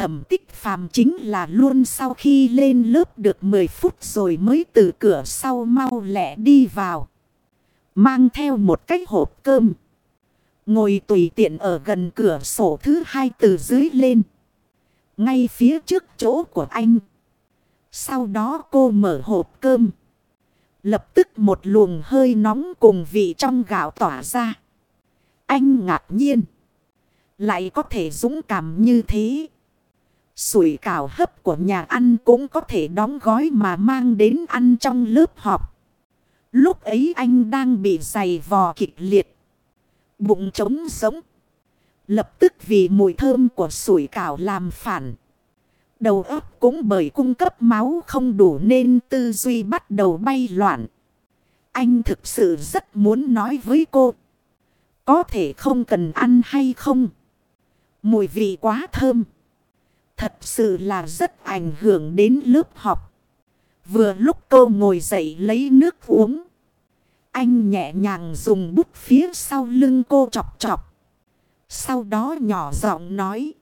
Thẩm tích phàm chính là luôn sau khi lên lớp được 10 phút rồi mới từ cửa sau mau lẹ đi vào. Mang theo một cái hộp cơm. Ngồi tùy tiện ở gần cửa sổ thứ hai từ dưới lên. Ngay phía trước chỗ của anh. Sau đó cô mở hộp cơm. Lập tức một luồng hơi nóng cùng vị trong gạo tỏa ra. Anh ngạc nhiên. Lại có thể dũng cảm như thế. Sủi cảo hấp của nhà ăn cũng có thể đóng gói mà mang đến ăn trong lớp học. Lúc ấy anh đang bị dày vò kịch liệt. Bụng trống sống. Lập tức vì mùi thơm của sủi cảo làm phản. Đầu óc cũng bởi cung cấp máu không đủ nên tư duy bắt đầu bay loạn. Anh thực sự rất muốn nói với cô. Có thể không cần ăn hay không? Mùi vị quá thơm. Thật sự là rất ảnh hưởng đến lớp học. Vừa lúc cô ngồi dậy lấy nước uống. Anh nhẹ nhàng dùng bút phía sau lưng cô chọc chọc. Sau đó nhỏ giọng nói.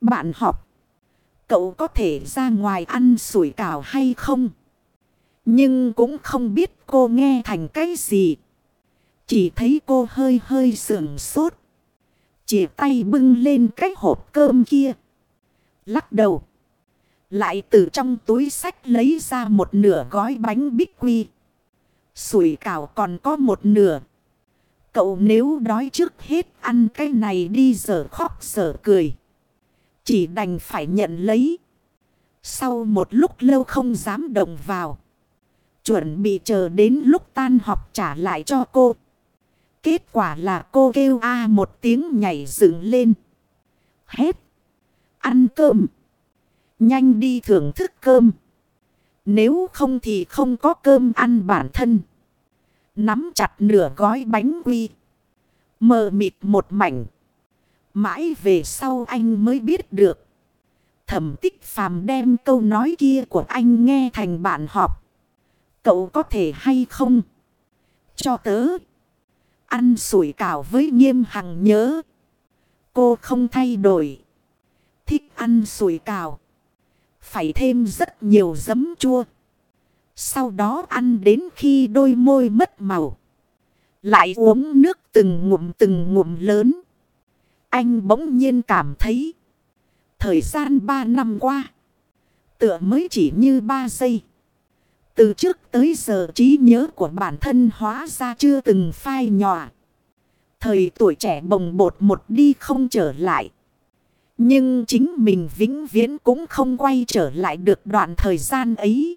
Bạn học. Cậu có thể ra ngoài ăn sủi cảo hay không? Nhưng cũng không biết cô nghe thành cái gì. Chỉ thấy cô hơi hơi sườn sốt. Chỉ tay bưng lên cái hộp cơm kia. Lắc đầu. Lại từ trong túi sách lấy ra một nửa gói bánh bích quy. Sủi cảo còn có một nửa. Cậu nếu đói trước hết ăn cái này đi giờ khóc giờ cười. Chỉ đành phải nhận lấy. Sau một lúc lâu không dám động vào. Chuẩn bị chờ đến lúc tan học trả lại cho cô. Kết quả là cô kêu a một tiếng nhảy dựng lên. Hết. Ăn cơm. Nhanh đi thưởng thức cơm. Nếu không thì không có cơm ăn bản thân. Nắm chặt nửa gói bánh quy. Mờ mịt một mảnh. Mãi về sau anh mới biết được. Thẩm tích phàm đem câu nói kia của anh nghe thành bạn họp. Cậu có thể hay không? Cho tớ. Ăn sủi cảo với nghiêm hằng nhớ. Cô không thay đổi. Thích ăn sủi cảo. Phải thêm rất nhiều giấm chua. Sau đó ăn đến khi đôi môi mất màu. Lại uống nước từng ngụm từng ngụm lớn. Anh bỗng nhiên cảm thấy. Thời gian 3 năm qua. Tựa mới chỉ như 3 giây. Từ trước tới giờ trí nhớ của bản thân hóa ra chưa từng phai nhòa. Thời tuổi trẻ bồng bột một đi không trở lại. Nhưng chính mình vĩnh viễn cũng không quay trở lại được đoạn thời gian ấy.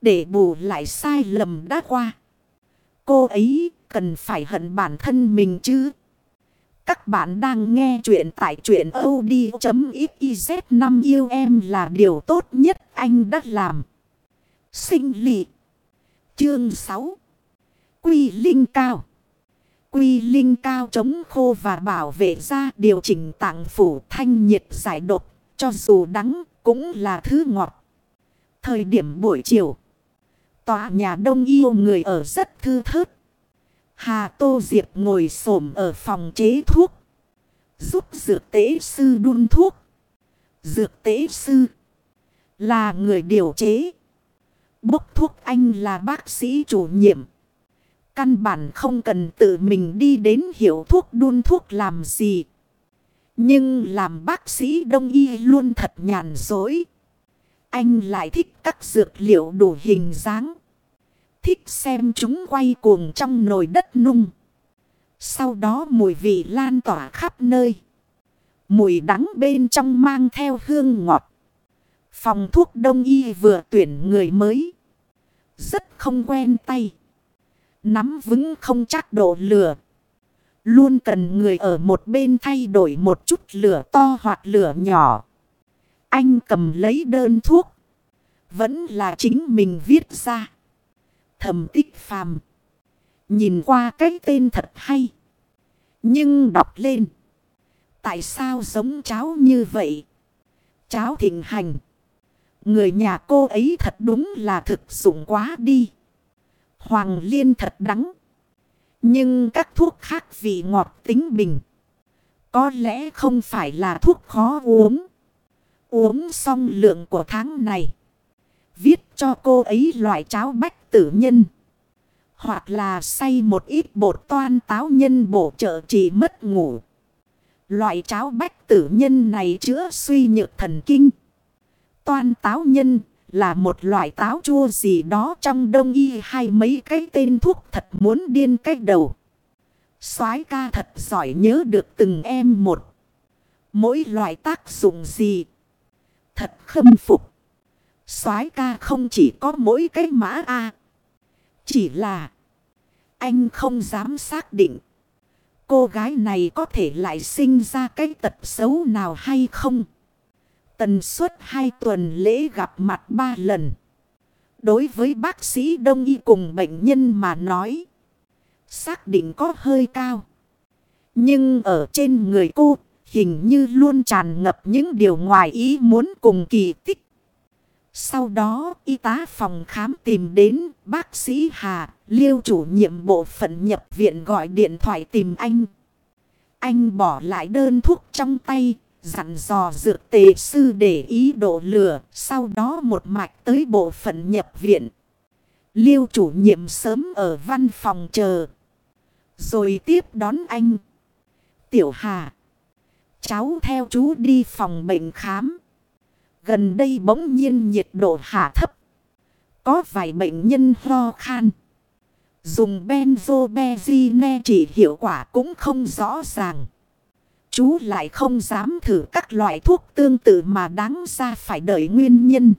Để bù lại sai lầm đã qua. Cô ấy cần phải hận bản thân mình chứ. Các bạn đang nghe chuyện tại chuyện od.xyz năm yêu em là điều tốt nhất anh đã làm. Sinh lị. Chương 6. Quy linh cao. Quy linh cao chống khô và bảo vệ da điều chỉnh tạng phủ thanh nhiệt giải độc. Cho dù đắng cũng là thứ ngọt. Thời điểm buổi chiều. Tòa nhà đông yêu người ở rất thư thớt. Hà Tô Diệp ngồi xổm ở phòng chế thuốc. Giúp dược tế sư đun thuốc. Dược tế sư là người điều chế. Bốc thuốc anh là bác sĩ chủ nhiệm. Căn bản không cần tự mình đi đến hiểu thuốc đun thuốc làm gì. Nhưng làm bác sĩ đông y luôn thật nhàn dối. Anh lại thích các dược liệu đủ hình dáng. Thích xem chúng quay cuồng trong nồi đất nung. Sau đó mùi vị lan tỏa khắp nơi. Mùi đắng bên trong mang theo hương ngọt. Phòng thuốc đông y vừa tuyển người mới. Rất không quen tay. Nắm vững không chắc độ lửa. Luôn cần người ở một bên thay đổi một chút lửa to hoặc lửa nhỏ. Anh cầm lấy đơn thuốc. Vẫn là chính mình viết ra. Thầm tích phàm. Nhìn qua cái tên thật hay. Nhưng đọc lên. Tại sao giống cháu như vậy? Cháu thịnh hành. Người nhà cô ấy thật đúng là thực dụng quá đi. Hoàng liên thật đắng. Nhưng các thuốc khác vị ngọt tính bình. Có lẽ không phải là thuốc khó uống. Uống xong lượng của tháng này. Viết cho cô ấy loại cháo bách tử nhân. Hoặc là xay một ít bột toan táo nhân bổ trợ trị mất ngủ. Loại cháo bách tử nhân này chữa suy nhược thần kinh. Toan táo nhân là một loại táo chua gì đó trong đông y hay mấy cái tên thuốc thật muốn điên cách đầu. soái ca thật giỏi nhớ được từng em một. Mỗi loại tác dụng gì. Thật khâm phục. soái ca không chỉ có mỗi cái mã A. Chỉ là anh không dám xác định. Cô gái này có thể lại sinh ra cái tật xấu nào hay không? Tần suất hai tuần lễ gặp mặt ba lần. Đối với bác sĩ đông y cùng bệnh nhân mà nói. Xác định có hơi cao. Nhưng ở trên người cô hình như luôn tràn ngập những điều ngoài ý muốn cùng kỳ tích. Sau đó y tá phòng khám tìm đến bác sĩ Hà, liêu chủ nhiệm bộ phận nhập viện gọi điện thoại tìm anh. Anh bỏ lại đơn thuốc trong tay, dặn dò dược tề sư để ý độ lửa, sau đó một mạch tới bộ phận nhập viện. Liêu chủ nhiệm sớm ở văn phòng chờ. Rồi tiếp đón anh. Tiểu Hà. Cháu theo chú đi phòng bệnh khám. Gần đây bỗng nhiên nhiệt độ hạ thấp. Có vài bệnh nhân ho khan. Dùng benzobenzine chỉ hiệu quả cũng không rõ ràng. Chú lại không dám thử các loại thuốc tương tự mà đáng ra phải đợi nguyên nhân.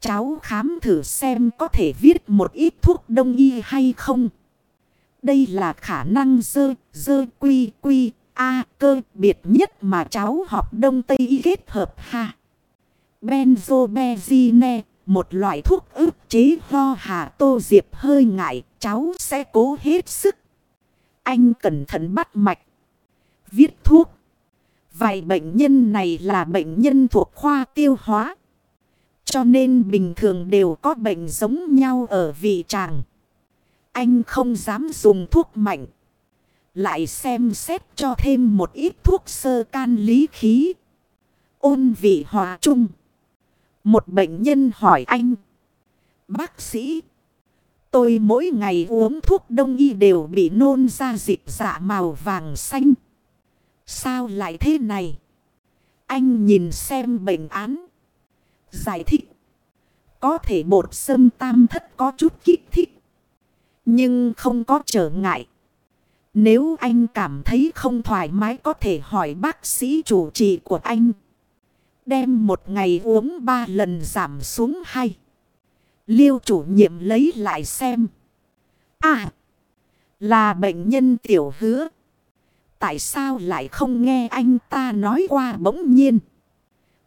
Cháu khám thử xem có thể viết một ít thuốc đông y hay không. Đây là khả năng dơ, dơ quy quy, a cơ biệt nhất mà cháu học đông tây y kết hợp ha. Benzobenzine, một loại thuốc ức chế ho hà tô diệp hơi ngại, cháu sẽ cố hết sức. Anh cẩn thận bắt mạch. Viết thuốc. Vài bệnh nhân này là bệnh nhân thuộc khoa tiêu hóa. Cho nên bình thường đều có bệnh giống nhau ở vị tràng. Anh không dám dùng thuốc mạnh. Lại xem xét cho thêm một ít thuốc sơ can lý khí. Ôn vị hòa chung. Một bệnh nhân hỏi anh. Bác sĩ. Tôi mỗi ngày uống thuốc đông y đều bị nôn ra dịch dạ màu vàng xanh. Sao lại thế này? Anh nhìn xem bệnh án. Giải thích. Có thể bột sâm tam thất có chút kích thích. Nhưng không có trở ngại. Nếu anh cảm thấy không thoải mái có thể hỏi bác sĩ chủ trì của anh. Đem một ngày uống ba lần giảm xuống hay. Liêu chủ nhiệm lấy lại xem. À. Là bệnh nhân tiểu hứa. Tại sao lại không nghe anh ta nói qua bỗng nhiên.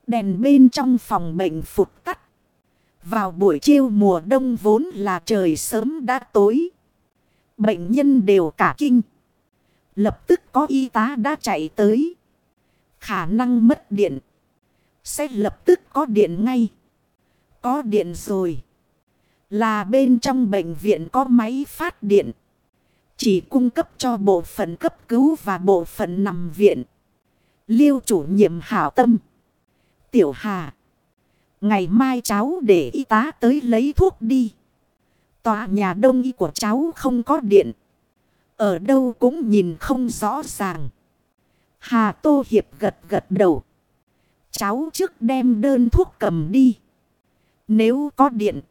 Đèn bên trong phòng bệnh phụt tắt. Vào buổi chiều mùa đông vốn là trời sớm đã tối. Bệnh nhân đều cả kinh. Lập tức có y tá đã chạy tới. Khả năng mất điện. Sẽ lập tức có điện ngay. Có điện rồi. Là bên trong bệnh viện có máy phát điện. Chỉ cung cấp cho bộ phận cấp cứu và bộ phận nằm viện. Liêu chủ nhiệm hảo tâm. Tiểu Hà. Ngày mai cháu để y tá tới lấy thuốc đi. Tòa nhà đông y của cháu không có điện. Ở đâu cũng nhìn không rõ ràng. Hà Tô Hiệp gật gật đầu. Cháu trước đem đơn thuốc cầm đi. Nếu có điện.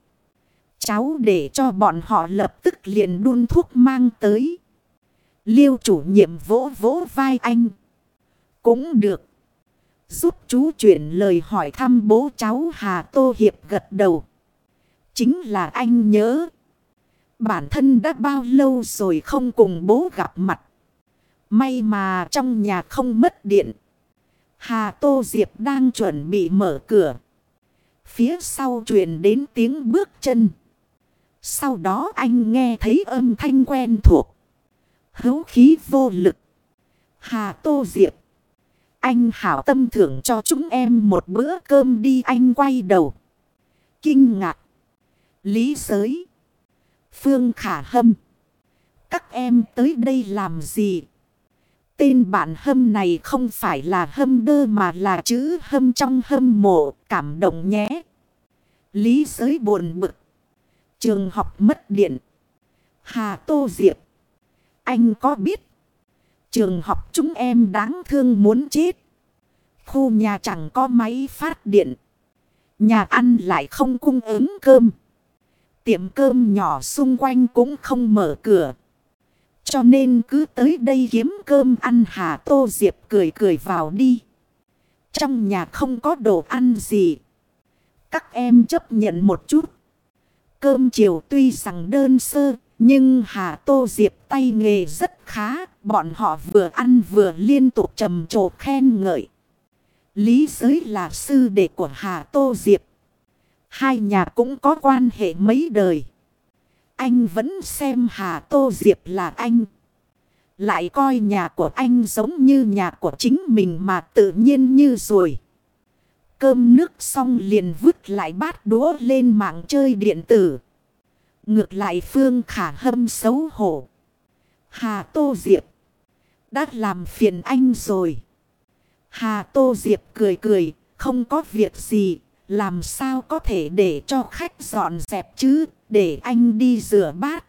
Cháu để cho bọn họ lập tức liền đun thuốc mang tới. Liêu chủ nhiệm vỗ vỗ vai anh. Cũng được. Giúp chú chuyển lời hỏi thăm bố cháu Hà Tô Hiệp gật đầu. Chính là anh nhớ. Bản thân đã bao lâu rồi không cùng bố gặp mặt. May mà trong nhà không mất điện. Hà Tô Diệp đang chuẩn bị mở cửa. Phía sau truyền đến tiếng bước chân. Sau đó anh nghe thấy âm thanh quen thuộc. Hấu khí vô lực. Hà Tô Diệp. Anh hảo tâm thưởng cho chúng em một bữa cơm đi anh quay đầu. Kinh ngạc. Lý giới. Phương Khả Hâm. Các em tới đây làm gì? tên bạn hâm này không phải là hâm đơ mà là chữ hâm trong hâm mộ, cảm động nhé. Lý giới buồn bực. Trường học mất điện. Hà Tô Diệp. Anh có biết. Trường học chúng em đáng thương muốn chết. Khu nhà chẳng có máy phát điện. Nhà ăn lại không cung ứng cơm. Tiệm cơm nhỏ xung quanh cũng không mở cửa. Cho nên cứ tới đây kiếm cơm ăn Hà Tô Diệp cười cười vào đi. Trong nhà không có đồ ăn gì. Các em chấp nhận một chút. Cơm chiều tuy rằng đơn sơ, nhưng Hà Tô Diệp tay nghề rất khá. Bọn họ vừa ăn vừa liên tục trầm trồ khen ngợi. Lý giới là sư đệ của Hà Tô Diệp. Hai nhà cũng có quan hệ mấy đời. Anh vẫn xem Hà Tô Diệp là anh. Lại coi nhà của anh giống như nhà của chính mình mà tự nhiên như rồi. Cơm nước xong liền vứt lại bát đũa lên mạng chơi điện tử. Ngược lại Phương Khả Hâm xấu hổ. Hà Tô Diệp. Đã làm phiền anh rồi. Hà Tô Diệp cười cười. Không có việc gì. Làm sao có thể để cho khách dọn dẹp chứ. Để anh đi rửa bát.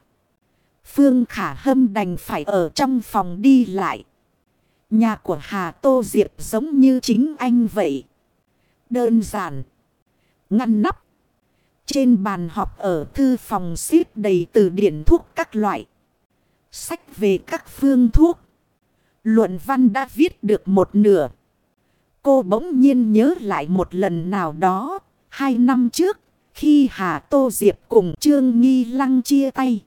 Phương Khả Hâm đành phải ở trong phòng đi lại. Nhà của Hà Tô Diệp giống như chính anh vậy. Đơn giản. Ngăn nắp. Trên bàn họp ở thư phòng xếp đầy từ điển thuốc các loại. Sách về các phương thuốc. Luận văn đã viết được một nửa. Cô bỗng nhiên nhớ lại một lần nào đó. Hai năm trước. Khi Hà Tô Diệp cùng Trương Nghi Lăng chia tay.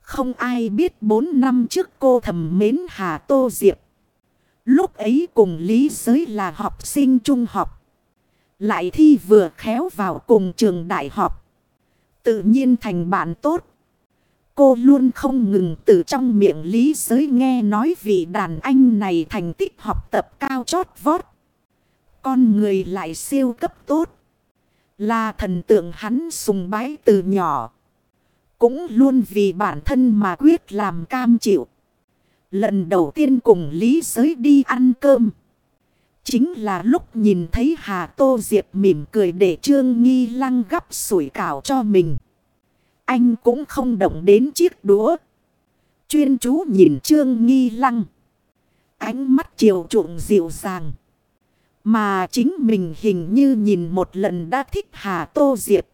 Không ai biết bốn năm trước cô thầm mến Hà Tô Diệp. Lúc ấy cùng Lý Giới là học sinh trung học. Lại thi vừa khéo vào cùng trường đại học. Tự nhiên thành bạn tốt. Cô luôn không ngừng từ trong miệng Lý Giới nghe nói vị đàn anh này thành tích học tập cao chót vót. Con người lại siêu cấp tốt. Là thần tượng hắn sùng bái từ nhỏ. Cũng luôn vì bản thân mà quyết làm cam chịu. Lần đầu tiên cùng Lý Giới đi ăn cơm. Chính là lúc nhìn thấy Hà Tô Diệp mỉm cười để Trương Nghi Lăng gắp sủi cảo cho mình. Anh cũng không động đến chiếc đũa. Chuyên chú nhìn Trương Nghi Lăng. Ánh mắt chiều chuộng dịu dàng. Mà chính mình hình như nhìn một lần đã thích Hà Tô Diệp.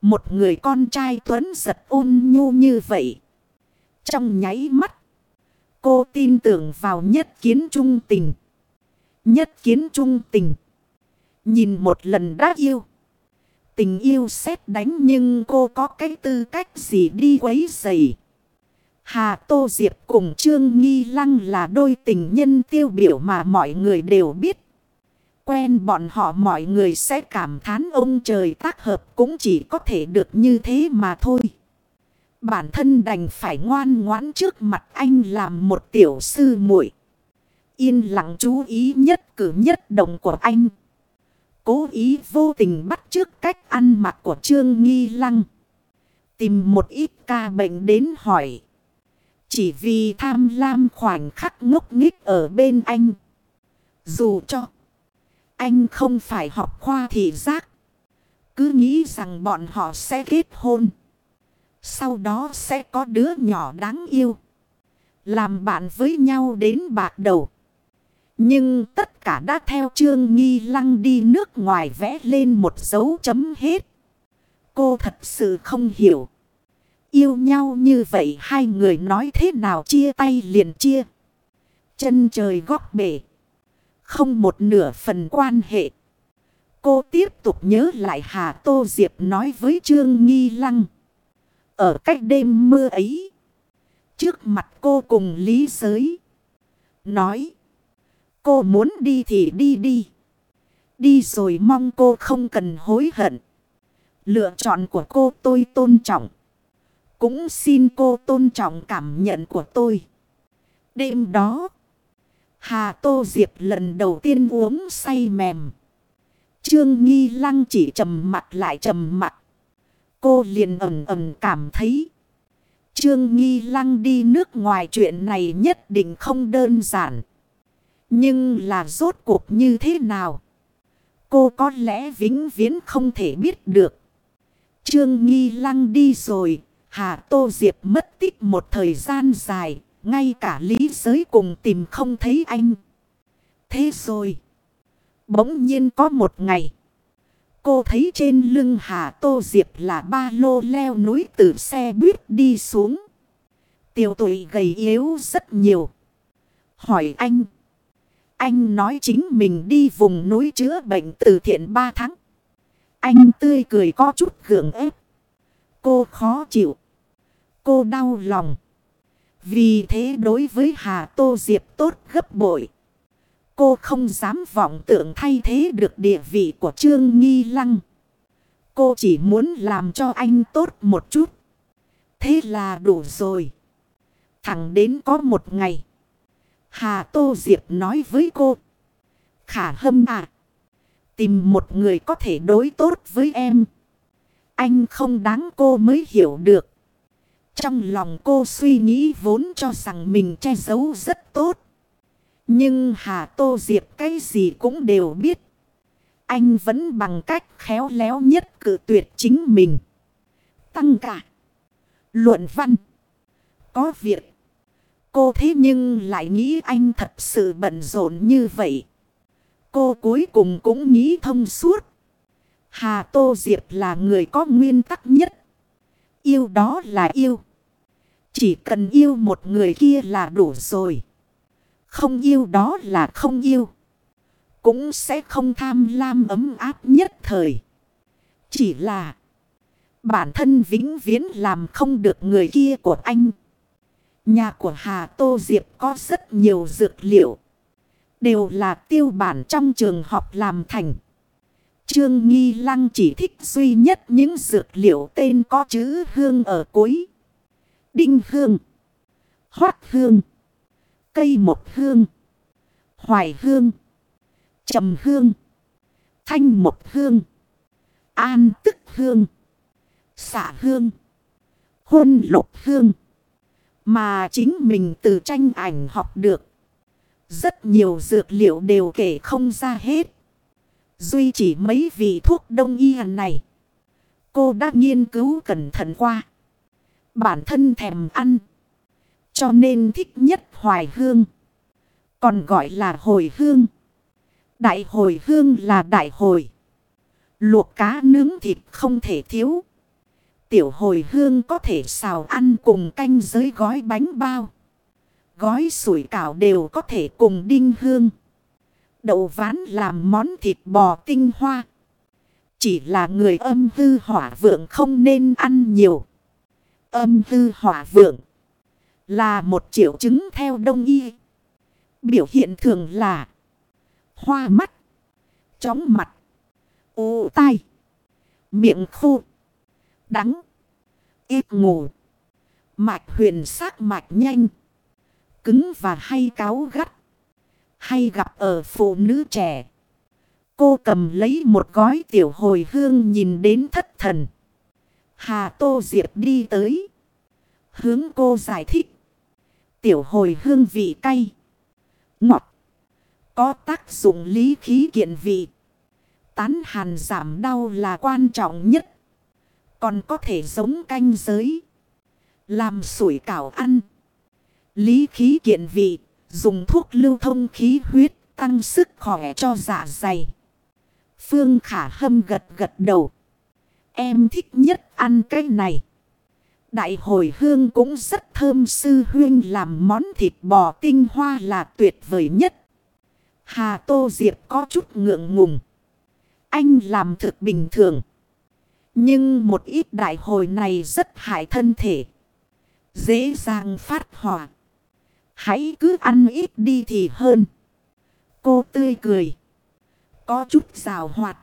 Một người con trai tuấn giật ôn nhu như vậy. Trong nháy mắt. Cô tin tưởng vào nhất kiến trung tình. Nhất kiến trung tình. Nhìn một lần đã yêu. Tình yêu xét đánh nhưng cô có cái tư cách gì đi quấy dày. Hà Tô Diệp cùng Trương Nghi Lăng là đôi tình nhân tiêu biểu mà mọi người đều biết quen bọn họ mọi người sẽ cảm thán ông trời tác hợp cũng chỉ có thể được như thế mà thôi. Bản thân đành phải ngoan ngoãn trước mặt anh làm một tiểu sư muội Yên lặng chú ý nhất cử nhất động của anh. Cố ý vô tình bắt trước cách ăn mặc của Trương Nghi Lăng. Tìm một ít ca bệnh đến hỏi. Chỉ vì tham lam khoảnh khắc ngốc nghích ở bên anh. Dù cho anh không phải học khoa thị giác. Cứ nghĩ rằng bọn họ sẽ kết hôn. Sau đó sẽ có đứa nhỏ đáng yêu. Làm bạn với nhau đến bạc đầu. Nhưng tất cả đã theo Trương Nghi Lăng đi nước ngoài vẽ lên một dấu chấm hết. Cô thật sự không hiểu. Yêu nhau như vậy hai người nói thế nào chia tay liền chia. Chân trời góc bể. Không một nửa phần quan hệ. Cô tiếp tục nhớ lại Hà Tô Diệp nói với Trương Nghi Lăng. Ở cách đêm mưa ấy. Trước mặt cô cùng Lý Giới. Nói. Cô muốn đi thì đi đi. Đi rồi mong cô không cần hối hận. Lựa chọn của cô tôi tôn trọng. Cũng xin cô tôn trọng cảm nhận của tôi. Đêm đó. Hà Tô Diệp lần đầu tiên uống say mềm. Trương Nghi Lăng chỉ trầm mặt lại trầm mặt. Cô liền ẩm ẩm cảm thấy. Trương Nghi Lăng đi nước ngoài chuyện này nhất định không đơn giản. Nhưng là rốt cuộc như thế nào? Cô có lẽ vĩnh viễn không thể biết được. Trương Nghi Lăng đi rồi, Hà Tô Diệp mất tích một thời gian dài, ngay cả lý giới cùng tìm không thấy anh. Thế rồi, bỗng nhiên có một ngày, cô thấy trên lưng Hà Tô Diệp là ba lô leo núi từ xe buýt đi xuống. Tiểu tuổi gầy yếu rất nhiều. Hỏi anh. Anh nói chính mình đi vùng núi chữa bệnh từ thiện 3 tháng. Anh tươi cười có chút gượng ép. Cô khó chịu. Cô đau lòng. Vì thế đối với Hà Tô Diệp tốt gấp bội. Cô không dám vọng tưởng thay thế được địa vị của Trương Nghi Lăng. Cô chỉ muốn làm cho anh tốt một chút. Thế là đủ rồi. Thẳng đến có một ngày. Hà Tô Diệp nói với cô. Khả hâm à. Tìm một người có thể đối tốt với em. Anh không đáng cô mới hiểu được. Trong lòng cô suy nghĩ vốn cho rằng mình che giấu rất tốt. Nhưng Hà Tô Diệp cái gì cũng đều biết. Anh vẫn bằng cách khéo léo nhất cử tuyệt chính mình. Tăng cả. Luận văn. Có việc. Cô thế nhưng lại nghĩ anh thật sự bận rộn như vậy. Cô cuối cùng cũng nghĩ thông suốt. Hà Tô Diệp là người có nguyên tắc nhất. Yêu đó là yêu. Chỉ cần yêu một người kia là đủ rồi. Không yêu đó là không yêu. Cũng sẽ không tham lam ấm áp nhất thời. Chỉ là bản thân vĩnh viễn làm không được người kia của anh. Nhà của Hà Tô Diệp có rất nhiều dược liệu. Đều là tiêu bản trong trường học làm thành. Trương Nghi Lăng chỉ thích duy nhất những dược liệu tên có chữ hương ở cuối. Đinh hương. Hoát hương. Cây một hương. Hoài hương. trầm hương. Thanh một hương. An tức hương. Xả hương. Hôn lục hương. Mà chính mình từ tranh ảnh học được. Rất nhiều dược liệu đều kể không ra hết. Duy chỉ mấy vị thuốc đông y này. Cô đã nghiên cứu cẩn thận qua. Bản thân thèm ăn. Cho nên thích nhất hoài hương. Còn gọi là hồi hương. Đại hồi hương là đại hồi. Luộc cá nướng thịt không thể thiếu. Tiểu hồi hương có thể xào ăn cùng canh giới gói bánh bao. Gói sủi cảo đều có thể cùng đinh hương. Đậu ván làm món thịt bò tinh hoa. Chỉ là người âm hư hỏa vượng không nên ăn nhiều. Âm hư hỏa vượng là một triệu chứng theo đông y. Biểu hiện thường là hoa mắt, chóng mặt, ố tai, miệng khô, đắng, ít ngủ, mạch huyền sắc mạch nhanh, cứng và hay cáo gắt, hay gặp ở phụ nữ trẻ. Cô cầm lấy một gói tiểu hồi hương nhìn đến thất thần. Hà Tô Diệp đi tới. Hướng cô giải thích. Tiểu hồi hương vị cay. Ngọt. Có tác dụng lý khí kiện vị. Tán hàn giảm đau là quan trọng nhất. Còn có thể giống canh giới. Làm sủi cảo ăn. Lý khí kiện vị. Dùng thuốc lưu thông khí huyết. Tăng sức khỏe cho dạ dày. Phương khả hâm gật gật đầu. Em thích nhất ăn cái này. Đại hồi hương cũng rất thơm sư huyên làm món thịt bò tinh hoa là tuyệt vời nhất. Hà Tô Diệp có chút ngượng ngùng. Anh làm thực bình thường. Nhưng một ít đại hồi này rất hại thân thể. Dễ dàng phát hỏa. Hãy cứ ăn ít đi thì hơn. Cô tươi cười. Có chút rào hoạt.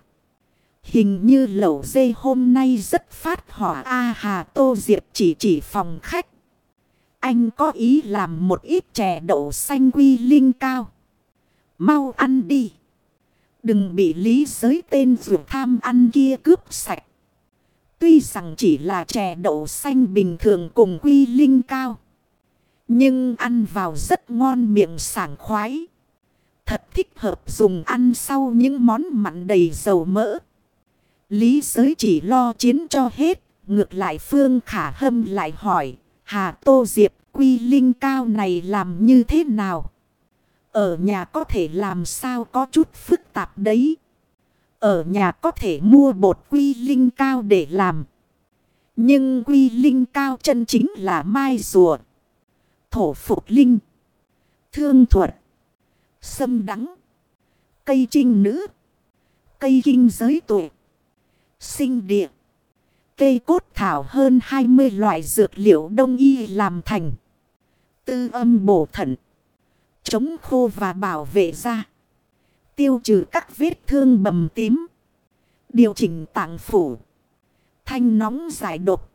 Hình như lẩu dây hôm nay rất phát hỏa A Hà Tô Diệp chỉ chỉ phòng khách. Anh có ý làm một ít chè đậu xanh quy linh cao. Mau ăn đi. Đừng bị lý giới tên dù tham ăn kia cướp sạch. Tuy rằng chỉ là chè đậu xanh bình thường cùng quy linh cao. Nhưng ăn vào rất ngon miệng sảng khoái. Thật thích hợp dùng ăn sau những món mặn đầy dầu mỡ. Lý giới chỉ lo chiến cho hết. Ngược lại Phương Khả Hâm lại hỏi. Hà Tô Diệp, quy linh cao này làm như thế nào? Ở nhà có thể làm sao có chút phức tạp đấy. Ở nhà có thể mua bột quy linh cao để làm. Nhưng quy linh cao chân chính là mai rùa. Thổ phục linh. Thương thuật. Sâm đắng. Cây trinh nữ. Cây kinh giới tuổi, Sinh địa. Cây cốt thảo hơn 20 loại dược liệu đông y làm thành. Tư âm bổ thận. Chống khô và bảo vệ da. Tiêu trừ các vết thương bầm tím. Điều chỉnh tạng phủ. Thanh nóng giải độc.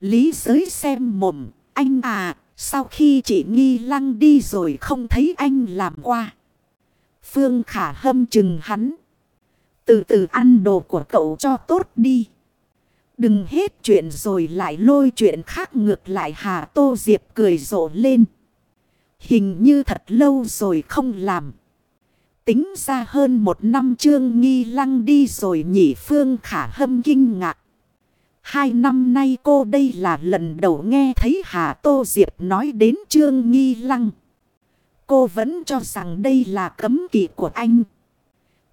Lý giới xem mồm. Anh à, sau khi chị nghi lăng đi rồi không thấy anh làm qua. Phương khả hâm chừng hắn. Từ từ ăn đồ của cậu cho tốt đi. Đừng hết chuyện rồi lại lôi chuyện khác ngược lại Hà Tô Diệp cười rộ lên. Hình như thật lâu rồi không làm. Tính ra hơn một năm trương nghi lăng đi rồi nhỉ Phương Khả Hâm kinh ngạc. Hai năm nay cô đây là lần đầu nghe thấy Hà Tô Diệp nói đến trương nghi lăng. Cô vẫn cho rằng đây là cấm kỵ của anh.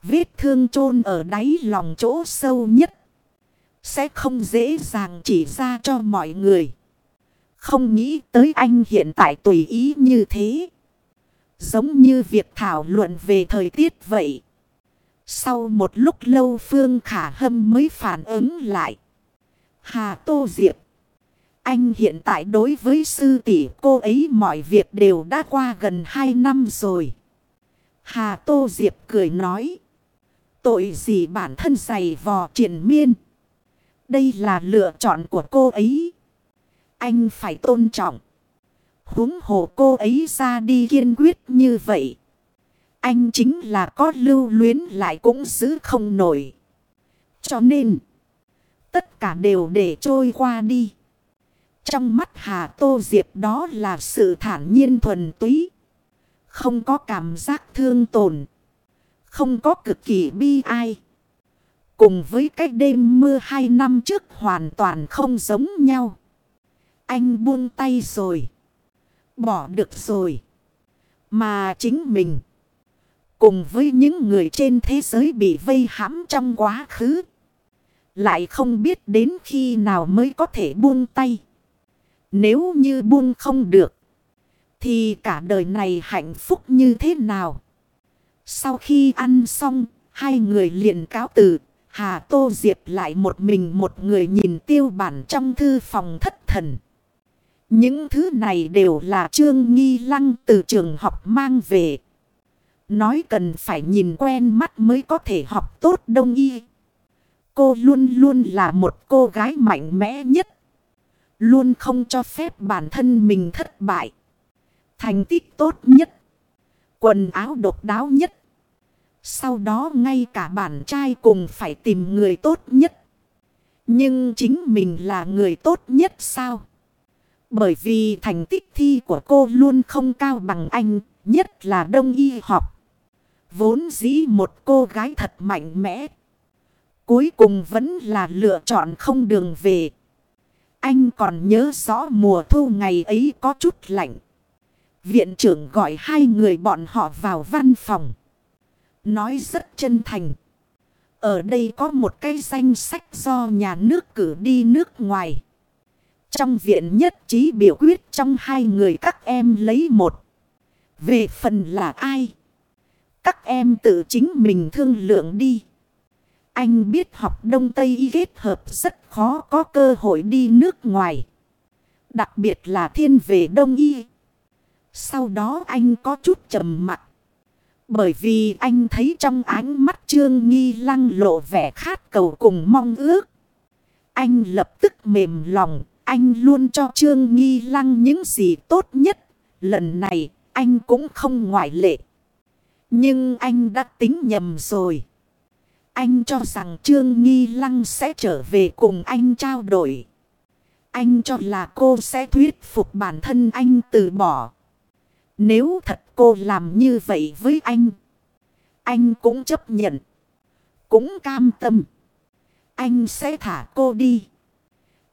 Vết thương chôn ở đáy lòng chỗ sâu nhất. Sẽ không dễ dàng chỉ ra cho mọi người. Không nghĩ tới anh hiện tại tùy ý như thế. Giống như việc thảo luận về thời tiết vậy. Sau một lúc lâu Phương Khả Hâm mới phản ứng lại. Hà Tô Diệp. Anh hiện tại đối với sư tỷ cô ấy mọi việc đều đã qua gần 2 năm rồi. Hà Tô Diệp cười nói. Tội gì bản thân dày vò triển miên. Đây là lựa chọn của cô ấy. Anh phải tôn trọng huống hồ cô ấy ra đi kiên quyết như vậy. Anh chính là có lưu luyến lại cũng giữ không nổi. Cho nên, tất cả đều để trôi qua đi. Trong mắt Hà Tô Diệp đó là sự thản nhiên thuần túy. Không có cảm giác thương tổn. Không có cực kỳ bi ai. Cùng với cái đêm mưa hai năm trước hoàn toàn không giống nhau. Anh buông tay rồi. Bỏ được rồi. Mà chính mình. Cùng với những người trên thế giới bị vây hãm trong quá khứ. Lại không biết đến khi nào mới có thể buông tay. Nếu như buông không được. Thì cả đời này hạnh phúc như thế nào? Sau khi ăn xong, hai người liền cáo từ. Hà Tô Diệp lại một mình một người nhìn tiêu bản trong thư phòng thất thần. Những thứ này đều là Trương Nghi Lăng từ trường học mang về. Nói cần phải nhìn quen mắt mới có thể học tốt đông y. Cô luôn luôn là một cô gái mạnh mẽ nhất. Luôn không cho phép bản thân mình thất bại. Thành tích tốt nhất. Quần áo độc đáo nhất. Sau đó ngay cả bạn trai cùng phải tìm người tốt nhất. Nhưng chính mình là người tốt nhất sao? Bởi vì thành tích thi của cô luôn không cao bằng anh, nhất là đông y học. Vốn dĩ một cô gái thật mạnh mẽ. Cuối cùng vẫn là lựa chọn không đường về. Anh còn nhớ rõ mùa thu ngày ấy có chút lạnh. Viện trưởng gọi hai người bọn họ vào văn phòng. Nói rất chân thành. Ở đây có một cái danh sách do nhà nước cử đi nước ngoài. Trong viện nhất trí biểu quyết trong hai người các em lấy một. Về phần là ai? Các em tự chính mình thương lượng đi. Anh biết học Đông Tây y kết hợp rất khó có cơ hội đi nước ngoài. Đặc biệt là thiên về Đông y. Sau đó anh có chút trầm mặt Bởi vì anh thấy trong ánh mắt Trương Nghi lăng lộ vẻ khát cầu cùng mong ước. Anh lập tức mềm lòng anh luôn cho Trương Nghi Lăng những gì tốt nhất. Lần này, anh cũng không ngoại lệ. Nhưng anh đã tính nhầm rồi. Anh cho rằng Trương Nghi Lăng sẽ trở về cùng anh trao đổi. Anh cho là cô sẽ thuyết phục bản thân anh từ bỏ. Nếu thật cô làm như vậy với anh. Anh cũng chấp nhận. Cũng cam tâm. Anh sẽ thả cô đi.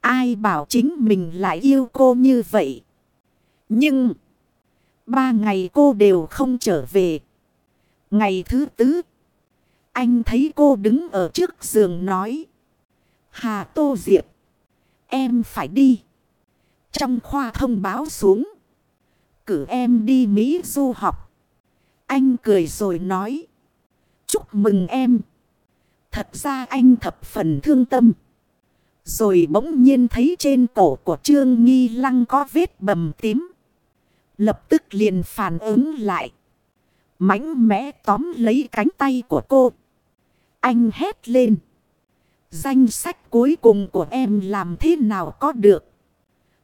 Ai bảo chính mình lại yêu cô như vậy. Nhưng. Ba ngày cô đều không trở về. Ngày thứ tư. Anh thấy cô đứng ở trước giường nói. Hà Tô Diệp. Em phải đi. Trong khoa thông báo xuống. Cử em đi Mỹ du học. Anh cười rồi nói. Chúc mừng em. Thật ra anh thập phần thương tâm. Rồi bỗng nhiên thấy trên cổ của Trương Nghi Lăng có vết bầm tím. Lập tức liền phản ứng lại. mãnh mẽ tóm lấy cánh tay của cô. Anh hét lên. Danh sách cuối cùng của em làm thế nào có được.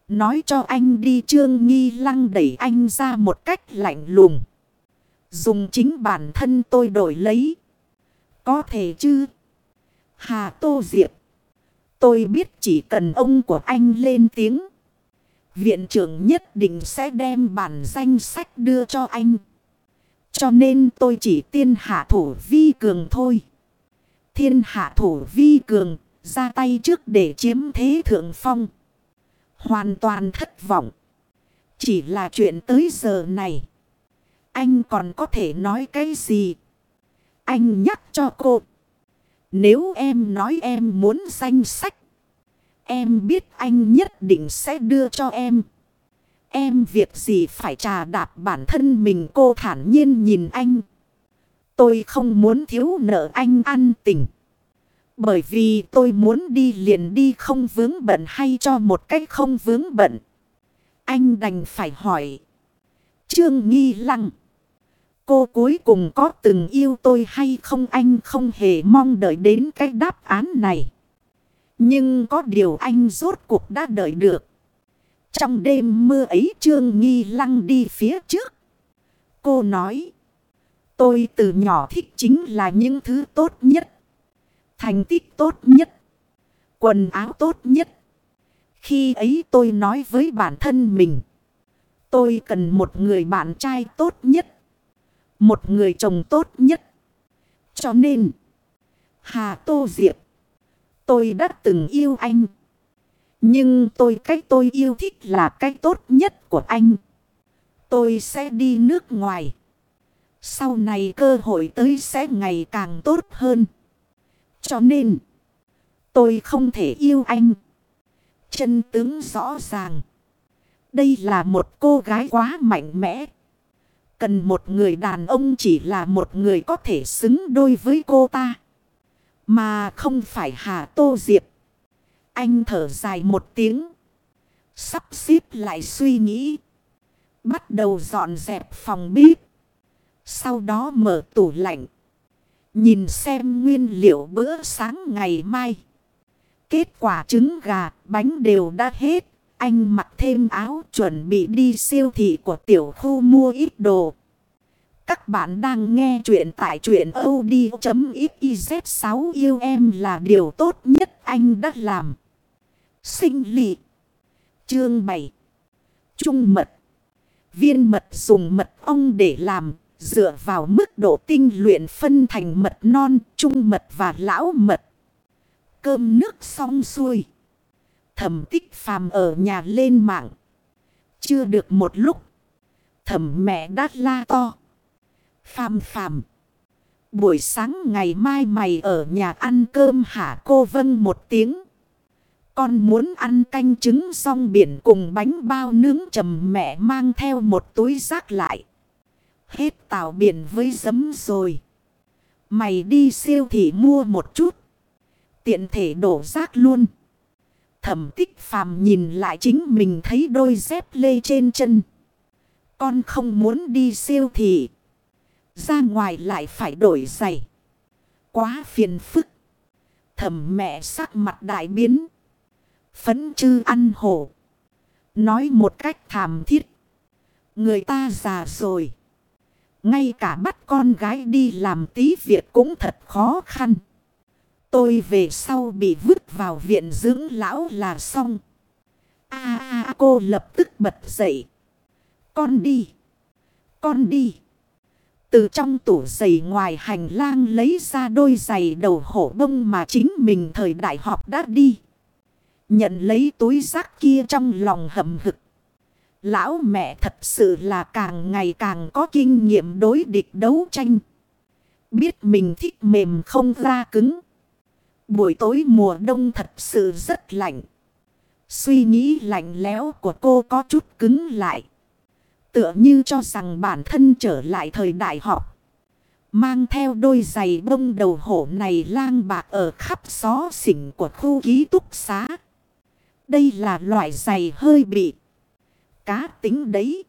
Nói cho anh đi, Trương Nghi Lăng đẩy anh ra một cách lạnh lùng. Dùng chính bản thân tôi đổi lấy. Có thể chứ? Hà Tô Diệp. Tôi biết chỉ cần ông của anh lên tiếng. Viện trưởng nhất định sẽ đem bản danh sách đưa cho anh. Cho nên tôi chỉ tiên hạ thủ vi cường thôi. Thiên hạ thủ vi cường, ra tay trước để chiếm thế thượng phong. Hoàn toàn thất vọng. Chỉ là chuyện tới giờ này. Anh còn có thể nói cái gì? Anh nhắc cho cô. Nếu em nói em muốn danh sách. Em biết anh nhất định sẽ đưa cho em. Em việc gì phải trà đạp bản thân mình cô thản nhiên nhìn anh. Tôi không muốn thiếu nợ anh ăn tình. Bởi vì tôi muốn đi liền đi không vướng bận hay cho một cách không vướng bận. Anh đành phải hỏi. Trương Nghi Lăng. Cô cuối cùng có từng yêu tôi hay không anh không hề mong đợi đến cái đáp án này. Nhưng có điều anh rốt cuộc đã đợi được. Trong đêm mưa ấy Trương Nghi Lăng đi phía trước. Cô nói. Tôi từ nhỏ thích chính là những thứ tốt nhất. Thành tích tốt nhất. Quần áo tốt nhất. Khi ấy tôi nói với bản thân mình. Tôi cần một người bạn trai tốt nhất. Một người chồng tốt nhất. Cho nên. Hà Tô Diệp. Tôi đã từng yêu anh. Nhưng tôi cách tôi yêu thích là cách tốt nhất của anh. Tôi sẽ đi nước ngoài. Sau này cơ hội tới sẽ ngày càng tốt hơn. Cho nên. Tôi không thể yêu anh. Chân tướng rõ ràng. Đây là một cô gái quá mạnh mẽ. Cần một người đàn ông chỉ là một người có thể xứng đôi với cô ta. Mà không phải Hà Tô Diệp. Anh thở dài một tiếng. Sắp xếp lại suy nghĩ. Bắt đầu dọn dẹp phòng bếp. Sau đó mở tủ lạnh. Nhìn xem nguyên liệu bữa sáng ngày mai. Kết quả trứng gà, bánh đều đã hết. Anh mặc thêm áo chuẩn bị đi siêu thị của tiểu khu mua ít đồ. Các bạn đang nghe chuyện tại chuyện od.xyz 6 yêu em là điều tốt nhất anh đã làm. Sinh lị. Chương 7. Trung mật. Viên mật dùng mật ong để làm. Dựa vào mức độ tinh luyện phân thành mật non, trung mật và lão mật. Cơm nước xong xuôi. Thẩm tích phàm ở nhà lên mạng. Chưa được một lúc. Thẩm mẹ đã la to. Phàm phàm. Buổi sáng ngày mai mày ở nhà ăn cơm hả cô vâng một tiếng. Con muốn ăn canh trứng rong biển cùng bánh bao nướng trầm mẹ mang theo một túi rác lại. Hết tàu biển với giấm rồi. Mày đi siêu thị mua một chút. Tiện thể đổ rác luôn. Thẩm tích phàm nhìn lại chính mình thấy đôi dép lê trên chân. Con không muốn đi siêu thị. Ra ngoài lại phải đổi giày. Quá phiền phức. Thẩm mẹ sắc mặt đại biến. Phấn chư ăn hổ. Nói một cách thảm thiết. Người ta già rồi. Ngay cả bắt con gái đi làm tí việc cũng thật khó khăn tôi về sau bị vứt vào viện dưỡng lão là xong. a cô lập tức bật dậy. Con đi. Con đi. Từ trong tủ giày ngoài hành lang lấy ra đôi giày đầu hổ bông mà chính mình thời đại học đã đi. Nhận lấy túi rác kia trong lòng hầm hực. Lão mẹ thật sự là càng ngày càng có kinh nghiệm đối địch đấu tranh. Biết mình thích mềm không ra cứng. Buổi tối mùa đông thật sự rất lạnh. Suy nghĩ lạnh lẽo của cô có chút cứng lại. Tựa như cho rằng bản thân trở lại thời đại học. Mang theo đôi giày bông đầu hổ này lang bạc ở khắp xó xỉnh của khu ký túc xá. Đây là loại giày hơi bị. Cá tính đấy.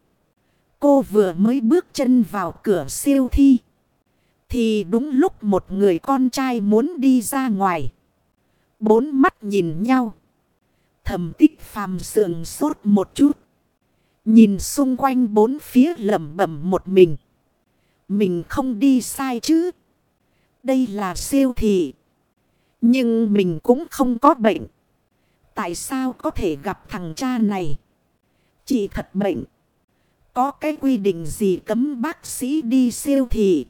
Cô vừa mới bước chân vào cửa siêu thi. Thì đúng lúc một người con trai muốn đi ra ngoài. Bốn mắt nhìn nhau. Thầm tích phàm sườn sốt một chút. Nhìn xung quanh bốn phía lầm bẩm một mình. Mình không đi sai chứ. Đây là siêu thị. Nhưng mình cũng không có bệnh. Tại sao có thể gặp thằng cha này? Chị thật bệnh. Có cái quy định gì cấm bác sĩ đi siêu thị?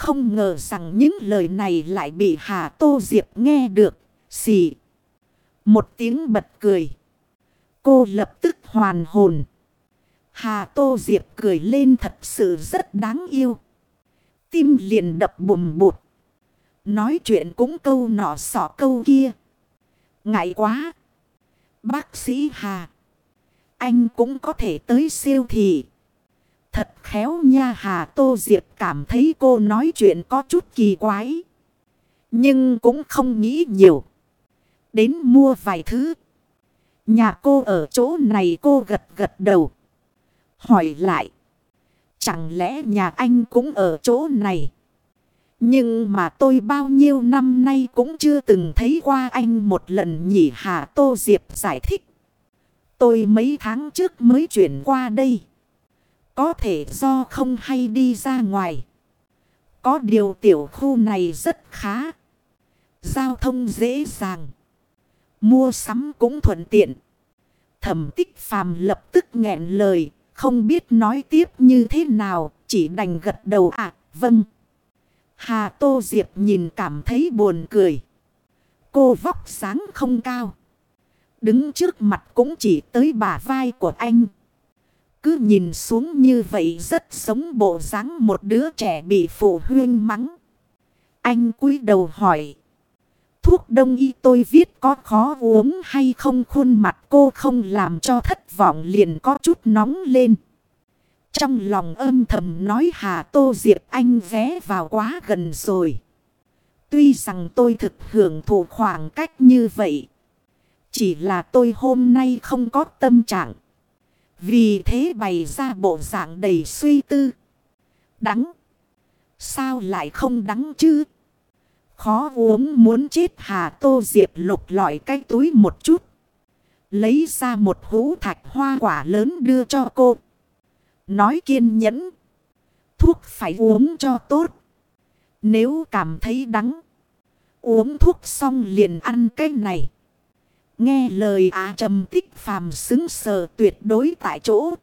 Không ngờ rằng những lời này lại bị Hà Tô Diệp nghe được. Xì. Một tiếng bật cười. Cô lập tức hoàn hồn. Hà Tô Diệp cười lên thật sự rất đáng yêu. Tim liền đập bùm bụt. Nói chuyện cũng câu nọ sọ câu kia. Ngại quá. Bác sĩ Hà. Anh cũng có thể tới siêu thị. Thật khéo nha Hà Tô Diệp cảm thấy cô nói chuyện có chút kỳ quái. Nhưng cũng không nghĩ nhiều. Đến mua vài thứ. Nhà cô ở chỗ này cô gật gật đầu. Hỏi lại. Chẳng lẽ nhà anh cũng ở chỗ này? Nhưng mà tôi bao nhiêu năm nay cũng chưa từng thấy qua anh một lần nhỉ Hà Tô Diệp giải thích. Tôi mấy tháng trước mới chuyển qua đây. Có thể do không hay đi ra ngoài. Có điều tiểu khu này rất khá. Giao thông dễ dàng. Mua sắm cũng thuận tiện. Thẩm tích phàm lập tức nghẹn lời. Không biết nói tiếp như thế nào. Chỉ đành gật đầu à vâng. Hà Tô Diệp nhìn cảm thấy buồn cười. Cô vóc sáng không cao. Đứng trước mặt cũng chỉ tới bả vai của anh. Cứ nhìn xuống như vậy rất giống bộ dáng một đứa trẻ bị phụ huynh mắng. Anh cúi đầu hỏi. Thuốc đông y tôi viết có khó uống hay không khuôn mặt cô không làm cho thất vọng liền có chút nóng lên. Trong lòng âm thầm nói, Hà Tô Diệp, Anh vé vào quá gần rồi. Tuy rằng tôi thực hưởng thụ khoảng cách như vậy. Chỉ là tôi hôm nay không có tâm trạng. Vì thế bày ra bộ dạng đầy suy tư. Đắng. Sao lại không đắng chứ? Khó uống muốn chết Hà Tô Diệp lục lọi cái túi một chút. Lấy ra một hũ thạch hoa quả lớn đưa cho cô. Nói kiên nhẫn. Thuốc phải uống cho tốt. Nếu cảm thấy đắng. Uống thuốc xong liền ăn cái này. Nghe lời á trầm tích phàm xứng sờ tuyệt đối tại chỗ.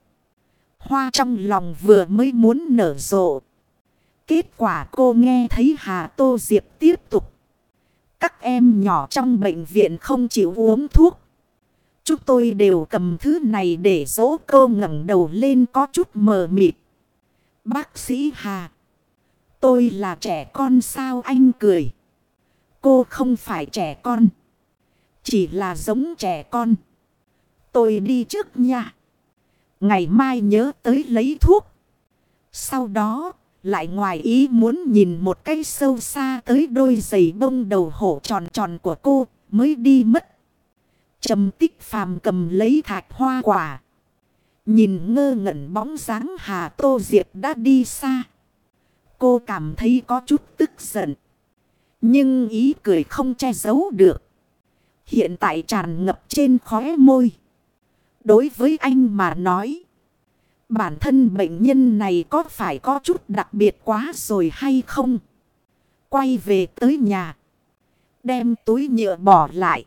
Hoa trong lòng vừa mới muốn nở rộ. Kết quả cô nghe thấy Hà Tô Diệp tiếp tục. Các em nhỏ trong bệnh viện không chịu uống thuốc. Chúng tôi đều cầm thứ này để dỗ cô ngẩng đầu lên có chút mờ mịt. Bác sĩ Hà. Tôi là trẻ con sao anh cười. Cô không phải trẻ con. Chỉ là giống trẻ con. Tôi đi trước nha. Ngày mai nhớ tới lấy thuốc. Sau đó, lại ngoài ý muốn nhìn một cái sâu xa tới đôi giày bông đầu hổ tròn tròn của cô, mới đi mất. Trầm tích phàm cầm lấy thạch hoa quả. Nhìn ngơ ngẩn bóng dáng Hà Tô Diệp đã đi xa. Cô cảm thấy có chút tức giận. Nhưng ý cười không che giấu được. Hiện tại tràn ngập trên khóe môi. Đối với anh mà nói. Bản thân bệnh nhân này có phải có chút đặc biệt quá rồi hay không? Quay về tới nhà. Đem túi nhựa bỏ lại.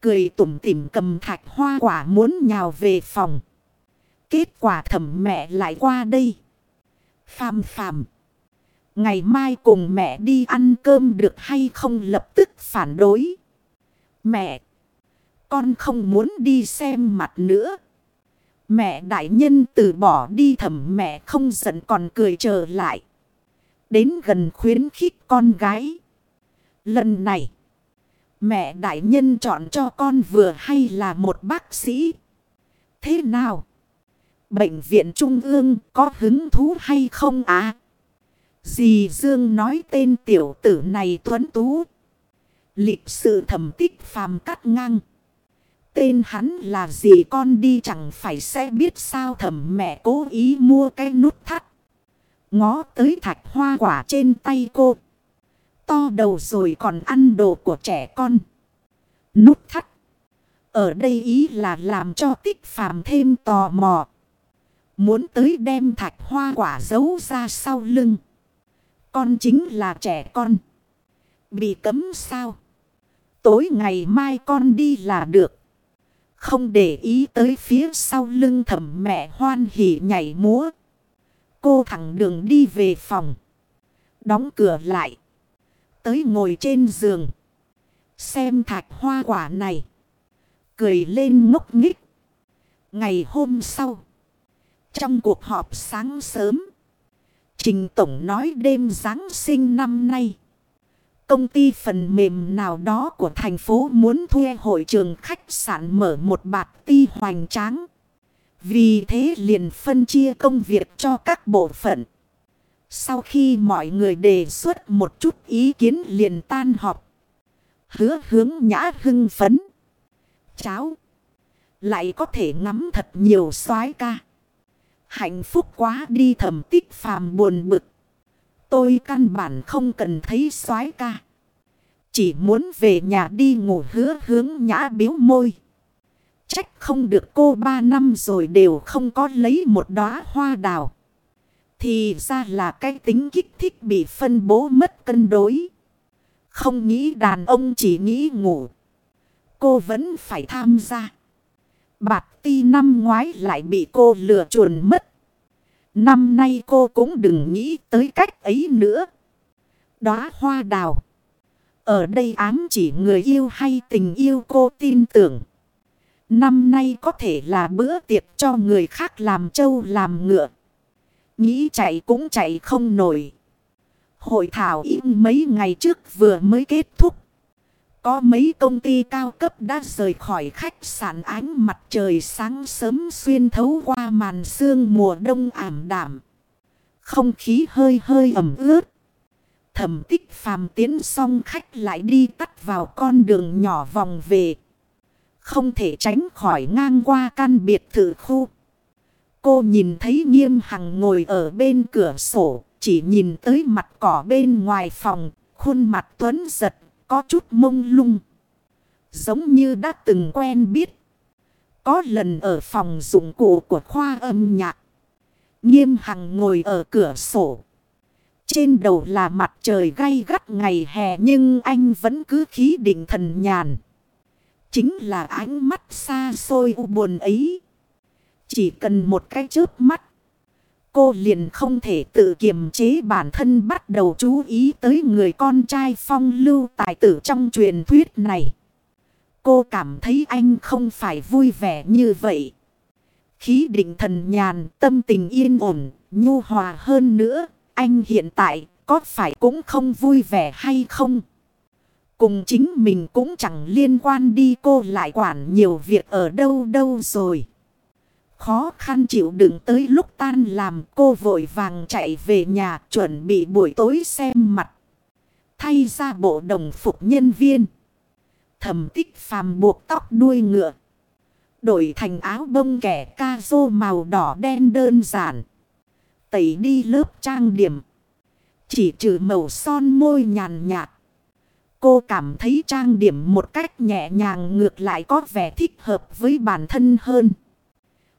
Cười tủm tỉm cầm thạch hoa quả muốn nhào về phòng. Kết quả thẩm mẹ lại qua đây. Phàm phàm. Ngày mai cùng mẹ đi ăn cơm được hay không lập tức phản đối. Mẹ. Con không muốn đi xem mặt nữa. Mẹ đại nhân từ bỏ đi thẩm mẹ không giận còn cười trở lại. Đến gần khuyến khích con gái. Lần này. Mẹ đại nhân chọn cho con vừa hay là một bác sĩ. Thế nào? Bệnh viện Trung ương có hứng thú hay không à? Dì Dương nói tên tiểu tử này tuấn tú. Lịch sự thẩm tích phàm cắt ngang. Tên hắn là gì con đi chẳng phải sẽ biết sao thẩm mẹ cố ý mua cái nút thắt. Ngó tới thạch hoa quả trên tay cô. To đầu rồi còn ăn đồ của trẻ con. Nút thắt. Ở đây ý là làm cho tích phàm thêm tò mò. Muốn tới đem thạch hoa quả giấu ra sau lưng. Con chính là trẻ con. Bị cấm sao? Tối ngày mai con đi là được. Không để ý tới phía sau lưng thẩm mẹ hoan hỉ nhảy múa. Cô thẳng đường đi về phòng. Đóng cửa lại. Tới ngồi trên giường. Xem thạch hoa quả này. Cười lên ngốc nghích. Ngày hôm sau. Trong cuộc họp sáng sớm. Trình Tổng nói đêm Giáng sinh năm nay. Công ty phần mềm nào đó của thành phố muốn thuê hội trường khách sạn mở một bạc ti hoành tráng. Vì thế liền phân chia công việc cho các bộ phận. Sau khi mọi người đề xuất một chút ý kiến liền tan họp. Hứa hướng nhã hưng phấn. Cháu. Lại có thể ngắm thật nhiều soái ca. Hạnh phúc quá đi thầm tích phàm buồn bực. Tôi căn bản không cần thấy soái ca. Chỉ muốn về nhà đi ngủ hứa hướng nhã biếu môi. Trách không được cô ba năm rồi đều không có lấy một đóa hoa đào. Thì ra là cái tính kích thích bị phân bố mất cân đối. Không nghĩ đàn ông chỉ nghĩ ngủ. Cô vẫn phải tham gia. Bạc ti năm ngoái lại bị cô lừa chuồn mất. Năm nay cô cũng đừng nghĩ tới cách ấy nữa. Đóa hoa đào. Ở đây ám chỉ người yêu hay tình yêu cô tin tưởng. Năm nay có thể là bữa tiệc cho người khác làm trâu, làm ngựa. Nghĩ chạy cũng chạy không nổi. Hội thảo im mấy ngày trước vừa mới kết thúc. Có mấy công ty cao cấp đã rời khỏi khách sạn ánh mặt trời sáng sớm xuyên thấu qua màn sương mùa đông ảm đảm. Không khí hơi hơi ẩm ướt. Thẩm tích phàm tiến xong khách lại đi tắt vào con đường nhỏ vòng về. Không thể tránh khỏi ngang qua căn biệt thự khu. Cô nhìn thấy nghiêm hằng ngồi ở bên cửa sổ. Chỉ nhìn tới mặt cỏ bên ngoài phòng. Khuôn mặt tuấn giật. Có chút mông lung. Giống như đã từng quen biết. Có lần ở phòng dụng cụ của khoa âm nhạc. Nghiêm hằng ngồi ở cửa sổ. Trên đầu là mặt trời gay gắt ngày hè nhưng anh vẫn cứ khí định thần nhàn. Chính là ánh mắt xa xôi u buồn ấy. Chỉ cần một cái chớp mắt. Cô liền không thể tự kiềm chế bản thân bắt đầu chú ý tới người con trai phong lưu tài tử trong truyền thuyết này. Cô cảm thấy anh không phải vui vẻ như vậy. Khí định thần nhàn, tâm tình yên ổn, nhu hòa hơn nữa. Anh hiện tại có phải cũng không vui vẻ hay không? Cùng chính mình cũng chẳng liên quan đi cô lại quản nhiều việc ở đâu đâu rồi. Khó khăn chịu đựng tới lúc tan làm, cô vội vàng chạy về nhà chuẩn bị buổi tối xem mặt. Thay ra bộ đồng phục nhân viên. Thẩm tích phàm buộc tóc đuôi ngựa. Đổi thành áo bông kẻ ca rô màu đỏ đen đơn giản. Tẩy đi lớp trang điểm. Chỉ trừ màu son môi nhàn nhạt. Cô cảm thấy trang điểm một cách nhẹ nhàng ngược lại có vẻ thích hợp với bản thân hơn.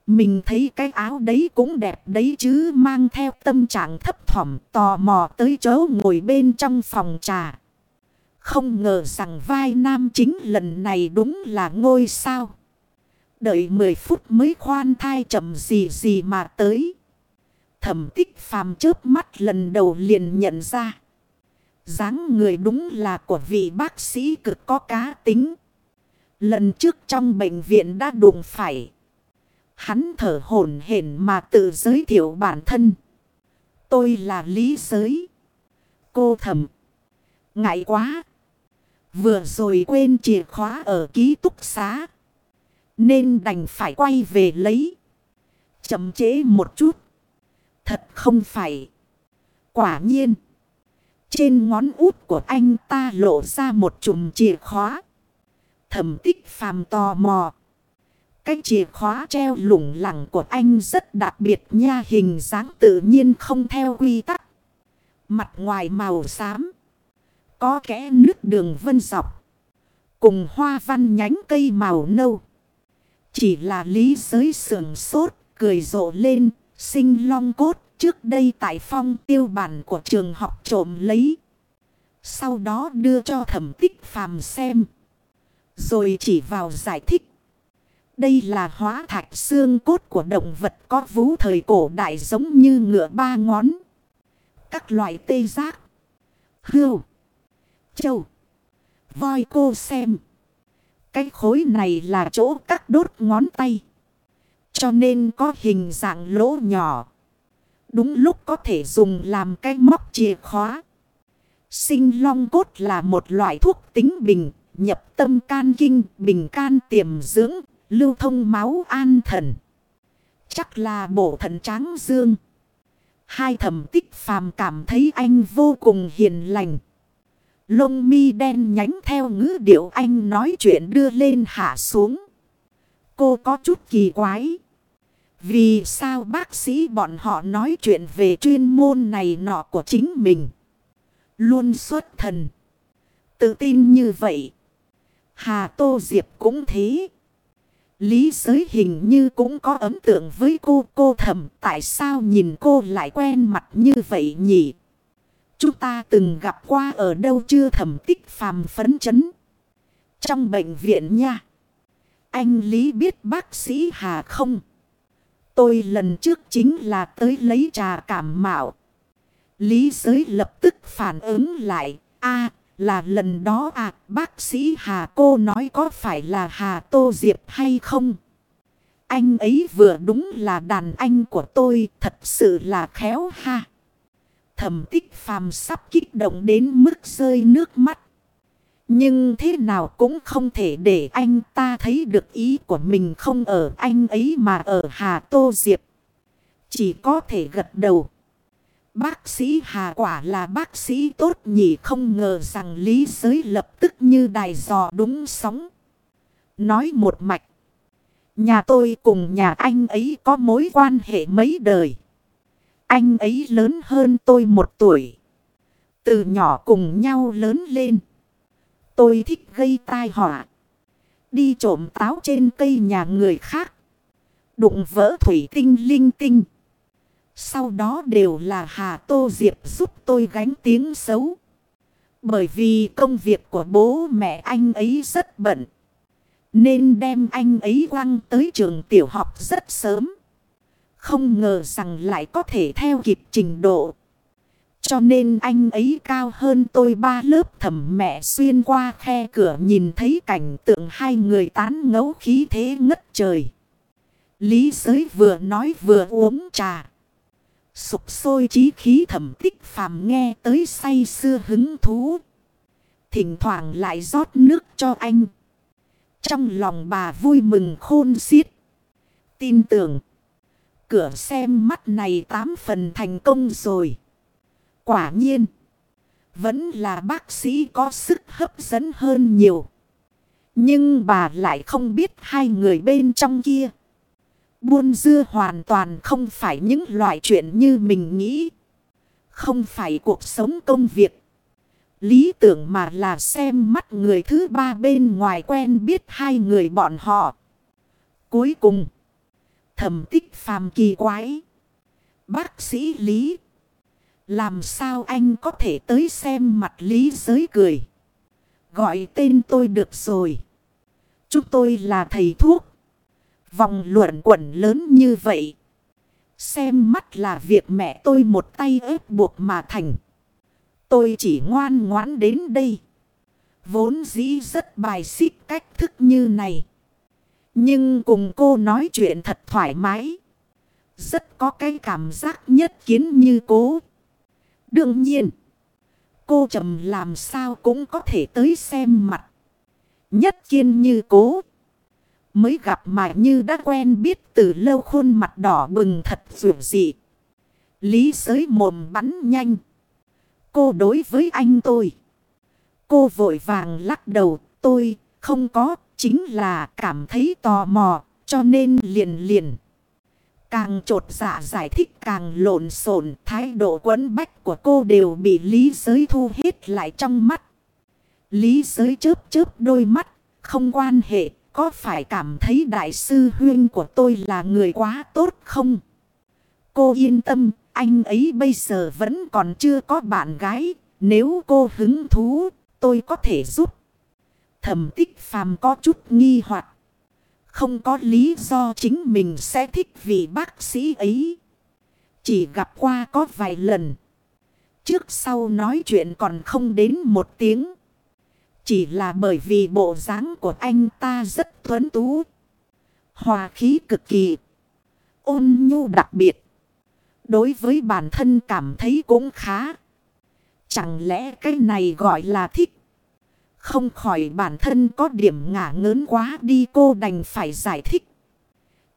Mình thấy cái áo đấy cũng đẹp đấy chứ mang theo tâm trạng thấp thỏm, tò mò tới chỗ ngồi bên trong phòng trà. Không ngờ rằng vai nam chính lần này đúng là ngôi sao. Đợi 10 phút mới khoan thai chậm gì gì mà tới. Thẩm tích phàm chớp mắt lần đầu liền nhận ra dáng người đúng là của vị bác sĩ cực có cá tính. Lần trước trong bệnh viện đã đụng phải. Hắn thở hổn hển mà tự giới thiệu bản thân. Tôi là Lý Giới. Cô thầm. Ngại quá. Vừa rồi quên chìa khóa ở ký túc xá. Nên đành phải quay về lấy. Chậm chế một chút. Thật không phải. Quả nhiên. Trên ngón út của anh ta lộ ra một chùm chìa khóa. Thẩm tích phàm tò mò. Cái chìa khóa treo lủng lẳng của anh rất đặc biệt nha hình dáng tự nhiên không theo quy tắc. Mặt ngoài màu xám. Có kẽ nước đường vân dọc. Cùng hoa văn nhánh cây màu nâu. Chỉ là lý giới sườn sốt, cười rộ lên, sinh long cốt. Trước đây tại phong tiêu bản của trường học trộm lấy. Sau đó đưa cho thẩm tích phàm xem. Rồi chỉ vào giải thích. Đây là hóa thạch xương cốt của động vật có vú thời cổ đại giống như ngựa ba ngón. Các loại tê giác. hươu Châu. Voi cô xem. Cái khối này là chỗ cắt đốt ngón tay. Cho nên có hình dạng lỗ nhỏ. Đúng lúc có thể dùng làm cái móc chìa khóa. Sinh long cốt là một loại thuốc tính bình, nhập tâm can kinh, bình can tiềm dưỡng, lưu thông máu an thần. Chắc là bổ thận tráng dương. Hai thẩm tích phàm cảm thấy anh vô cùng hiền lành. Lông mi đen nhánh theo ngữ điệu anh nói chuyện đưa lên hạ xuống. Cô có chút kỳ quái. Vì sao bác sĩ bọn họ nói chuyện về chuyên môn này nọ của chính mình. Luôn xuất thần. Tự tin như vậy. Hà Tô Diệp cũng thế. Lý giới hình như cũng có ấn tượng với cô cô thầm. Tại sao nhìn cô lại quen mặt như vậy nhỉ? Chúng ta từng gặp qua ở đâu chưa thẩm tích phàm phấn chấn. Trong bệnh viện nha. Anh Lý biết bác sĩ Hà không? Tôi lần trước chính là tới lấy trà cảm mạo. Lý giới lập tức phản ứng lại. a là lần đó à bác sĩ Hà cô nói có phải là Hà Tô Diệp hay không? Anh ấy vừa đúng là đàn anh của tôi, thật sự là khéo ha. Thẩm tích phàm sắp kích động đến mức rơi nước mắt. Nhưng thế nào cũng không thể để anh ta thấy được ý của mình không ở anh ấy mà ở Hà Tô Diệp. Chỉ có thể gật đầu. Bác sĩ Hà quả là bác sĩ tốt nhỉ, không ngờ rằng lý giới lập tức như đài giò đúng sóng. Nói một mạch. Nhà tôi cùng nhà anh ấy có mối quan hệ mấy đời. Anh ấy lớn hơn tôi một tuổi. Từ nhỏ cùng nhau lớn lên. Tôi thích gây tai họa. Đi trộm táo trên cây nhà người khác. Đụng vỡ thủy tinh linh tinh. Sau đó đều là Hà Tô Diệp giúp tôi gánh tiếng xấu. Bởi vì công việc của bố mẹ anh ấy rất bận. Nên đem anh ấy quăng tới trường tiểu học rất sớm. Không ngờ rằng lại có thể theo kịp trình độ. Cho nên anh ấy cao hơn tôi ba lớp thẩm mẹ xuyên qua khe cửa nhìn thấy cảnh tượng hai người tán ngấu khí thế ngất trời. Lý giới vừa nói vừa uống trà. Sụp sôi trí khí thẩm tích phàm nghe tới say xưa hứng thú. Thỉnh thoảng lại rót nước cho anh. Trong lòng bà vui mừng khôn xiết. Tin tưởng. Cửa xem mắt này tám phần thành công rồi. Quả nhiên. Vẫn là bác sĩ có sức hấp dẫn hơn nhiều. Nhưng bà lại không biết hai người bên trong kia. Buôn dưa hoàn toàn không phải những loại chuyện như mình nghĩ. Không phải cuộc sống công việc. Lý tưởng mà là xem mắt người thứ ba bên ngoài quen biết hai người bọn họ. Cuối cùng. Thẩm tích phàm kỳ quái. Bác sĩ Lý. Làm sao anh có thể tới xem mặt Lý giới cười. Gọi tên tôi được rồi. Chúng tôi là thầy thuốc. Vòng luẩn quẩn lớn như vậy. Xem mắt là việc mẹ tôi một tay ép buộc mà thành. Tôi chỉ ngoan ngoãn đến đây. Vốn dĩ rất bài xích cách thức như này. Nhưng cùng cô nói chuyện thật thoải mái. Rất có cái cảm giác nhất kiến như cố. Đương nhiên. Cô trầm làm sao cũng có thể tới xem mặt. Nhất kiên như cố. Mới gặp mà như đã quen biết từ lâu khuôn mặt đỏ bừng thật dù dị. Lý Sới mồm bắn nhanh. Cô đối với anh tôi. Cô vội vàng lắc đầu. Tôi không có. Chính là cảm thấy tò mò. Cho nên liền liền. Càng trột dạ giải thích càng lộn xộn, Thái độ quấn bách của cô đều bị lý giới thu hết lại trong mắt. Lý giới chớp chớp đôi mắt. Không quan hệ có phải cảm thấy đại sư huyên của tôi là người quá tốt không? Cô yên tâm, anh ấy bây giờ vẫn còn chưa có bạn gái. Nếu cô hứng thú, tôi có thể giúp. Thẩm tích phàm có chút nghi hoặc Không có lý do chính mình sẽ thích vị bác sĩ ấy. Chỉ gặp qua có vài lần. Trước sau nói chuyện còn không đến một tiếng. Chỉ là bởi vì bộ dáng của anh ta rất tuấn tú. Hòa khí cực kỳ. Ôn nhu đặc biệt. Đối với bản thân cảm thấy cũng khá. Chẳng lẽ cái này gọi là thích. Không khỏi bản thân có điểm ngả ngớn quá đi cô đành phải giải thích.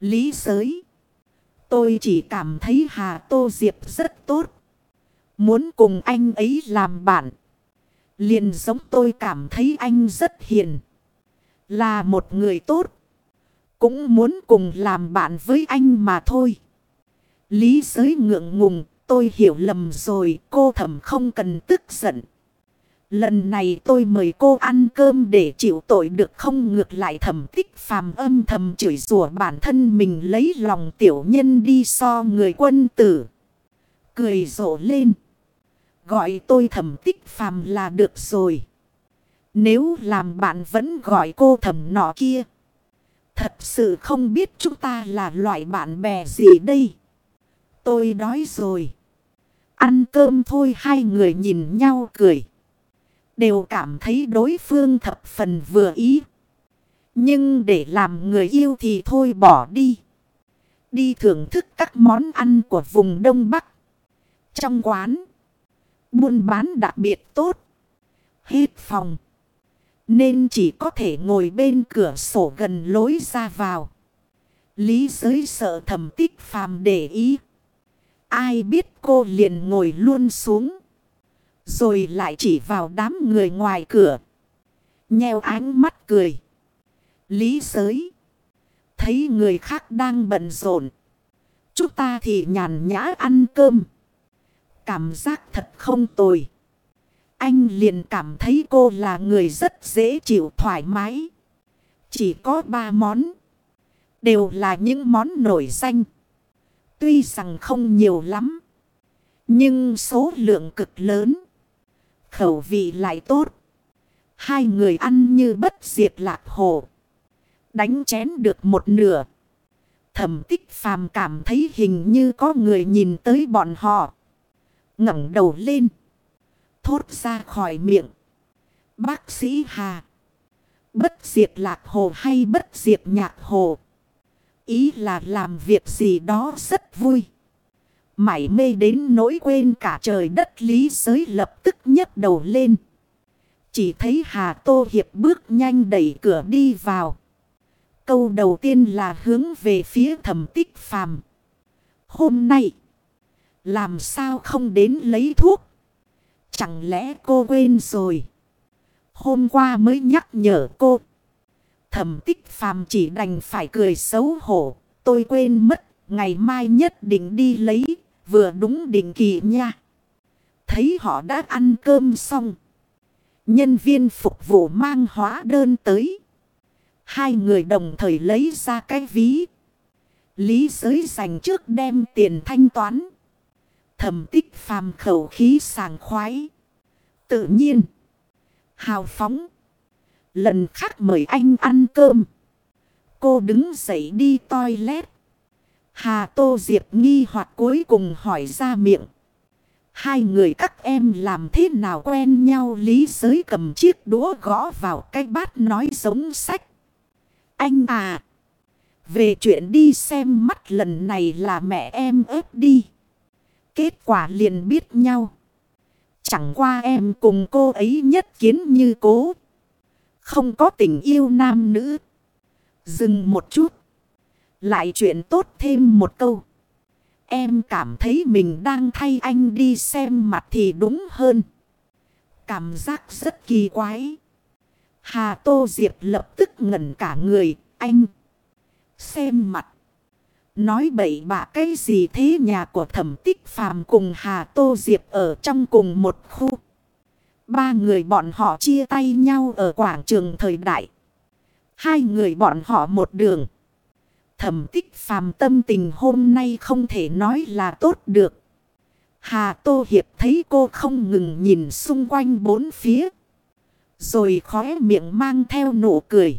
Lý giới. Tôi chỉ cảm thấy Hà Tô Diệp rất tốt. Muốn cùng anh ấy làm bạn. Liền giống tôi cảm thấy anh rất hiền. Là một người tốt. Cũng muốn cùng làm bạn với anh mà thôi. Lý giới ngượng ngùng. Tôi hiểu lầm rồi. Cô thầm không cần tức giận. Lần này tôi mời cô ăn cơm để chịu tội được không ngược lại thẩm tích phàm âm thầm chửi rủa bản thân mình lấy lòng tiểu nhân đi so người quân tử. Cười rộ lên. Gọi tôi thẩm tích phàm là được rồi. Nếu làm bạn vẫn gọi cô thẩm nọ kia. Thật sự không biết chúng ta là loại bạn bè gì đây. Tôi đói rồi. Ăn cơm thôi, hai người nhìn nhau cười. Đều cảm thấy đối phương thập phần vừa ý. Nhưng để làm người yêu thì thôi, bỏ đi. Đi thưởng thức các món ăn của vùng Đông Bắc. Trong quán. Buôn bán đặc biệt tốt. Hết phòng. Nên chỉ có thể ngồi bên cửa sổ gần lối ra vào. Lý giới sợ thầm tích phàm để ý. Ai biết cô liền ngồi luôn xuống. Rồi lại chỉ vào đám người ngoài cửa. Nheo ánh mắt cười. Lý giới. Thấy người khác đang bận rộn. Chúng ta thì nhàn nhã ăn cơm. Cảm giác thật không tồi. Anh liền cảm thấy cô là người rất dễ chịu thoải mái. Chỉ có ba món. Đều là những món nổi danh. Tuy rằng không nhiều lắm. Nhưng số lượng cực lớn. Khẩu vị lại tốt. Hai người ăn như bất diệt lạc hồ. Đánh chén được một nửa. Thẩm tích phàm cảm thấy hình như có người nhìn tới bọn họ ngẩng đầu lên. Thốt ra khỏi miệng. Bác sĩ Hà. Bất diệt lạc hồ hay bất diệt nhạc hồ. Ý là làm việc gì đó rất vui. Mải mê đến nỗi quên cả trời đất lý giới lập tức nhấc đầu lên. Chỉ thấy Hà Tô Hiệp bước nhanh đẩy cửa đi vào. Câu đầu tiên là hướng về phía thẩm tích phàm. Hôm nay, làm sao không đến lấy thuốc? Chẳng lẽ cô quên rồi? Hôm qua mới nhắc nhở cô. Thẩm tích phàm chỉ đành phải cười xấu hổ. Tôi quên mất, ngày mai nhất định đi lấy vừa đúng định kỳ nha. Thấy họ đã ăn cơm xong. Nhân viên phục vụ mang hóa đơn tới. Hai người đồng thời lấy ra cái ví. Lý giới dành trước đem tiền thanh toán thầm tích phàm khẩu khí sàng khoái. Tự nhiên. Hào phóng. Lần khác mời anh ăn cơm. Cô đứng dậy đi toilet. Hà Tô Diệp nghi hoặc cuối cùng hỏi ra miệng. Hai người các em làm thế nào quen nhau lý giới cầm chiếc đũa gõ vào cái bát nói giống sách. Anh à! Về chuyện đi xem mắt lần này là mẹ em ớt đi. Kết quả liền biết nhau. Chẳng qua em cùng cô ấy nhất kiến như cố. Không có tình yêu nam nữ. Dừng một chút. Lại chuyện tốt thêm một câu. Em cảm thấy mình đang thay anh đi xem mặt thì đúng hơn. Cảm giác rất kỳ quái. Hà Tô Diệp lập tức ngẩn cả người. Anh. Xem mặt. Nói bậy bạ cái gì thế nhà của thẩm tích phàm cùng Hà Tô Diệp ở trong cùng một khu. Ba người bọn họ chia tay nhau ở quảng trường thời đại. Hai người bọn họ một đường. Thẩm tích phàm tâm tình hôm nay không thể nói là tốt được. Hà Tô Hiệp thấy cô không ngừng nhìn xung quanh bốn phía. Rồi khóe miệng mang theo nụ cười.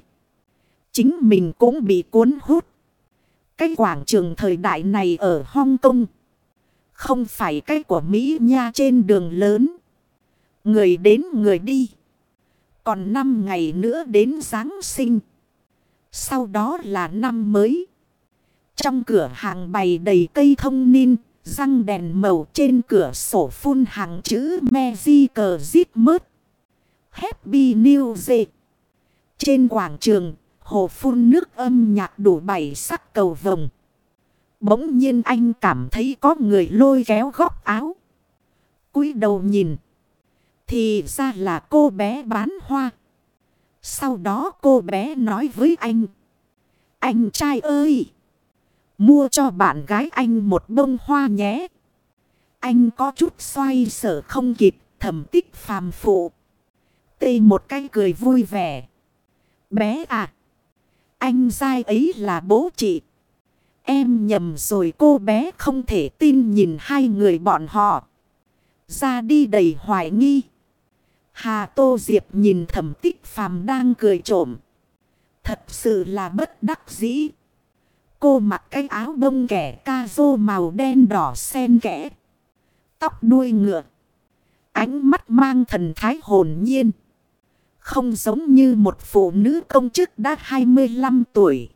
Chính mình cũng bị cuốn hút. Cái quảng trường thời đại này ở Hong Kong. Không phải cái của Mỹ nha trên đường lớn. Người đến người đi. Còn 5 ngày nữa đến Giáng sinh. Sau đó là năm mới. Trong cửa hàng bày đầy cây thông ninh, răng đèn màu trên cửa sổ phun hàng chữ Magic Happy New Year. Trên quảng trường, hồ phun nước âm nhạc đủ bảy sắc cầu vồng. Bỗng nhiên anh cảm thấy có người lôi kéo góc áo. cúi đầu nhìn. Thì ra là cô bé bán hoa. Sau đó cô bé nói với anh. Anh trai ơi! Mua cho bạn gái anh một bông hoa nhé. Anh có chút xoay sở không kịp thẩm tích phàm phụ. Tê một cái cười vui vẻ. Bé à! Anh dai ấy là bố chị. Em nhầm rồi cô bé không thể tin nhìn hai người bọn họ. Ra đi đầy hoài nghi. Hà Tô Diệp nhìn thẩm tích phàm đang cười trộm. Thật sự là bất đắc dĩ. Cô mặc cái áo bông kẻ ca rô màu đen đỏ sen kẽ. Tóc đuôi ngựa. Ánh mắt mang thần thái hồn nhiên. Không giống như một phụ nữ công chức đã 25 tuổi.